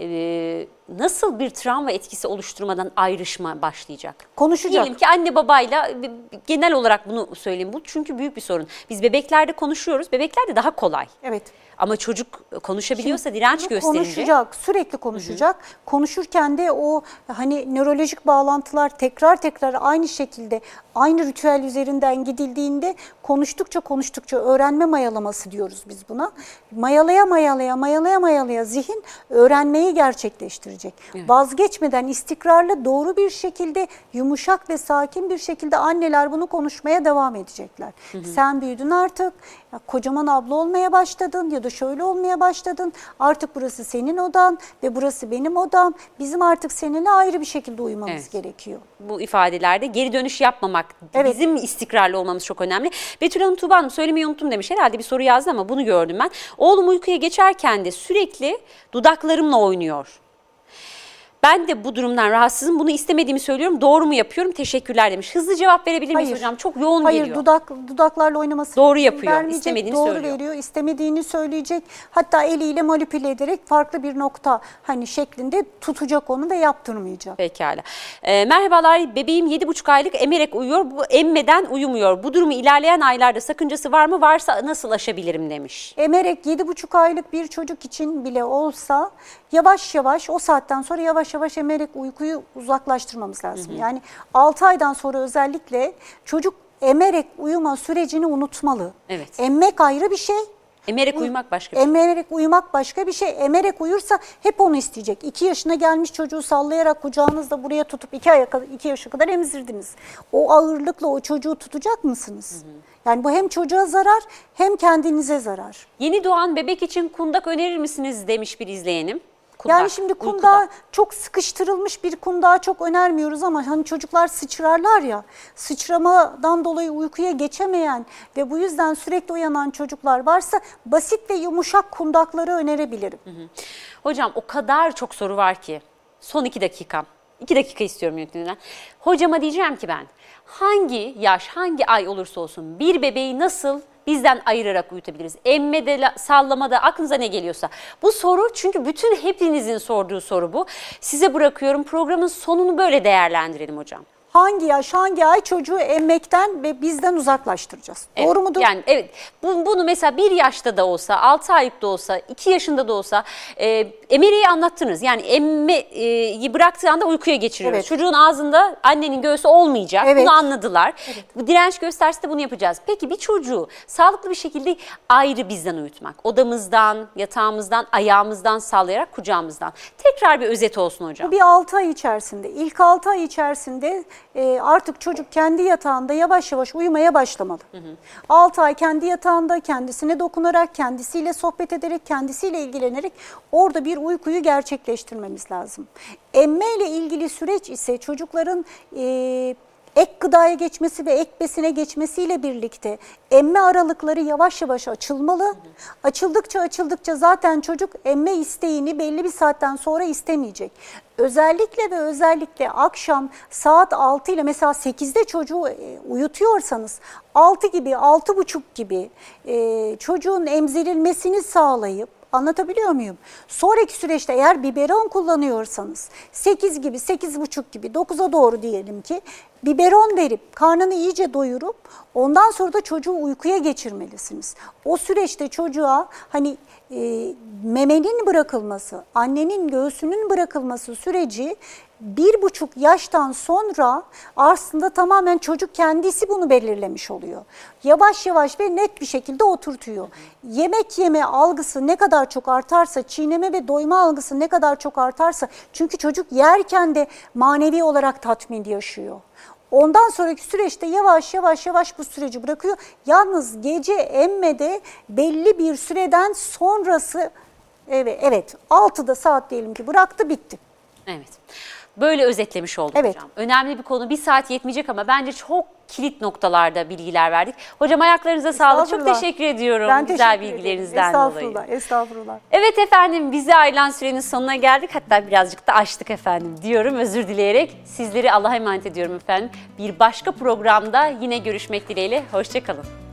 E, nasıl bir travma etkisi oluşturmadan ayrışma başlayacak? Konuşacak. Diyelim ki anne babayla e, genel olarak bunu söyleyeyim. Bu çünkü büyük bir sorun. Biz bebeklerde konuşuyoruz. Bebeklerde daha kolay. Evet. Ama çocuk konuşabiliyorsa direnç Bunu gösterince Konuşacak, sürekli konuşacak. Konuşurken de o hani nörolojik bağlantılar tekrar tekrar aynı şekilde aynı ritüel üzerinden gidildiğinde konuştukça konuştukça öğrenme mayalaması diyoruz biz buna. Mayalaya mayalaya mayalaya mayalaya zihin öğrenmeyi gerçekleştirecek. Vazgeçmeden istikrarlı doğru bir şekilde yumuşak ve sakin bir şekilde anneler bunu konuşmaya devam edecekler. Sen büyüdün artık, ya kocaman abla olmaya başladın ya da şöyle olmaya başladın. Artık burası senin odan ve burası benim odam. Bizim artık seninle ayrı bir şekilde uyumamız Evet. gerekiyor. bu ifadelerde geri dönüş yapmamak, Evet. bizim istikrarlı olmamız çok önemli. Betül Hanım Tuğba Hanım söylemeyi unuttum demiş. Herhalde bir soru yazdı ama bunu gördüm ben. Oğlum uykuya geçerken de sürekli dudaklarımla oynuyor. Ben de bu durumdan rahatsızım. Bunu istemediğimi söylüyorum. Doğru mu yapıyorum? Teşekkürler demiş. Hızlı cevap verebilir miyiz Hayır. hocam? Çok yoğun Hayır geliyor. dudak dudaklarla oynaması Doğru yapıyor, vermeyecek, istemediğini doğru söylüyor. veriyor, istemediğini söyleyecek. Hatta eliyle manipüle ederek farklı bir nokta hani şeklinde tutacak onu ve yaptırmayacak. Pekala. Ee, merhabalar bebeğim 7,5 aylık emerek uyuyor. Bu emmeden uyumuyor. Bu durumu ilerleyen aylarda sakıncası var mı? Varsa nasıl aşabilirim demiş. Emerek 7,5 aylık bir çocuk için bile olsa yavaş yavaş o saatten sonra yavaş yavaş emerek uykuyu uzaklaştırmamız lazım. Yani 6 aydan sonra özellikle çocuk emerek uyuma sürecini unutmalı. Evet. Emmek ayrı bir şey. Emerek uyumak başka bir şey. Emerek uyumak başka bir şey. Emerek uyursa hep onu isteyecek. 2 yaşına gelmiş çocuğu sallayarak kucağınızda buraya tutup 2 aya 2 yaşa kadar emzirdiniz. O ağırlıkla o çocuğu tutacak mısınız? Yani bu hem çocuğa zarar hem kendinize zarar. Yeni doğan bebek için kundak önerir misiniz demiş bir izleyenim. Kundak, Yani şimdi uykuda. kundağı çok sıkıştırılmış bir kundağı çok önermiyoruz ama hani çocuklar sıçrarlar ya sıçramadan dolayı uykuya geçemeyen ve bu yüzden sürekli uyanan çocuklar varsa basit ve yumuşak kundakları önerebilirim. Hocam o kadar çok soru var ki. Son iki dakikam. İki dakika istiyorum yönetmenimden. Hocama diyeceğim ki ben hangi yaş, hangi ay olursa olsun bir bebeği nasıl bizden ayırarak uyutabiliriz? Emmede, la- sallamada aklınıza ne geliyorsa. Bu soru çünkü bütün hepinizin sorduğu soru bu. Size bırakıyorum programın sonunu böyle değerlendirelim hocam. Hangi yaş, hangi ay çocuğu emmekten ve bizden uzaklaştıracağız? Doğru mudur? Yani evet bu- bunu mesela bir yaşta da olsa, 6 aylık da olsa, 2 yaşında da olsa e, emereyi anlattınız. Yani emmeyi bıraktığı anda uykuya geçiriyoruz. Evet. Çocuğun ağzında annenin göğsü olmayacak. Evet. Bunu anladılar. Bu direnç gösterse de bunu yapacağız. Peki bir çocuğu sağlıklı bir şekilde ayrı bizden uyutmak. Odamızdan, yatağımızdan, ayağımızdan sallayarak kucağımızdan. Tekrar bir özet olsun hocam. Bu bir 6 ay içerisinde, ilk 6 ay içerisinde e, artık çocuk kendi yatağında yavaş yavaş uyumaya başlamalı. 6 ay kendi yatağında kendisine dokunarak, kendisiyle sohbet ederek, kendisiyle ilgilenerek orada bir uykuyu gerçekleştirmemiz lazım. Emme ile ilgili süreç ise çocukların e, ek gıdaya geçmesi ve ek besine geçmesiyle birlikte emme aralıkları yavaş yavaş açılmalı. Açıldıkça açıldıkça zaten çocuk emme isteğini belli bir saatten sonra istemeyecek. Özellikle ve özellikle akşam saat 6 ile mesela 8'de çocuğu e, uyutuyorsanız 6 gibi 6.30 gibi e, çocuğun emzirilmesini sağlayıp Anlatabiliyor muyum? Sonraki süreçte eğer biberon kullanıyorsanız 8 gibi, 8,5 gibi 9'a doğru diyelim ki biberon verip karnını iyice doyurup ondan sonra da çocuğu uykuya geçirmelisiniz. O süreçte çocuğa hani e, memenin bırakılması, annenin göğsünün bırakılması süreci bir buçuk yaştan sonra aslında tamamen çocuk kendisi bunu belirlemiş oluyor. Yavaş yavaş ve net bir şekilde oturtuyor. Yemek yeme algısı ne kadar çok artarsa, çiğneme ve doyma algısı ne kadar çok artarsa, çünkü çocuk yerken de manevi olarak tatmin yaşıyor. Ondan sonraki süreçte yavaş yavaş yavaş bu süreci bırakıyor. Yalnız gece emmede belli bir süreden sonrası evet, evet 6'da saat diyelim ki bıraktı bitti. Evet. Böyle özetlemiş olduk Evet. hocam. Önemli bir konu. Bir saat yetmeyecek ama bence çok kilit noktalarda bilgiler verdik. Hocam ayaklarınıza sağlık. Çok teşekkür ediyorum Ben güzel teşekkür ederim. bilgilerinizden dolayı. Estağfurullah, estağfurullah. Evet efendim bize ayrılan sürenin sonuna geldik. Hatta birazcık da açtık efendim diyorum özür dileyerek. Sizleri Allah'a emanet ediyorum efendim. Bir başka programda yine görüşmek dileğiyle. Hoşçakalın.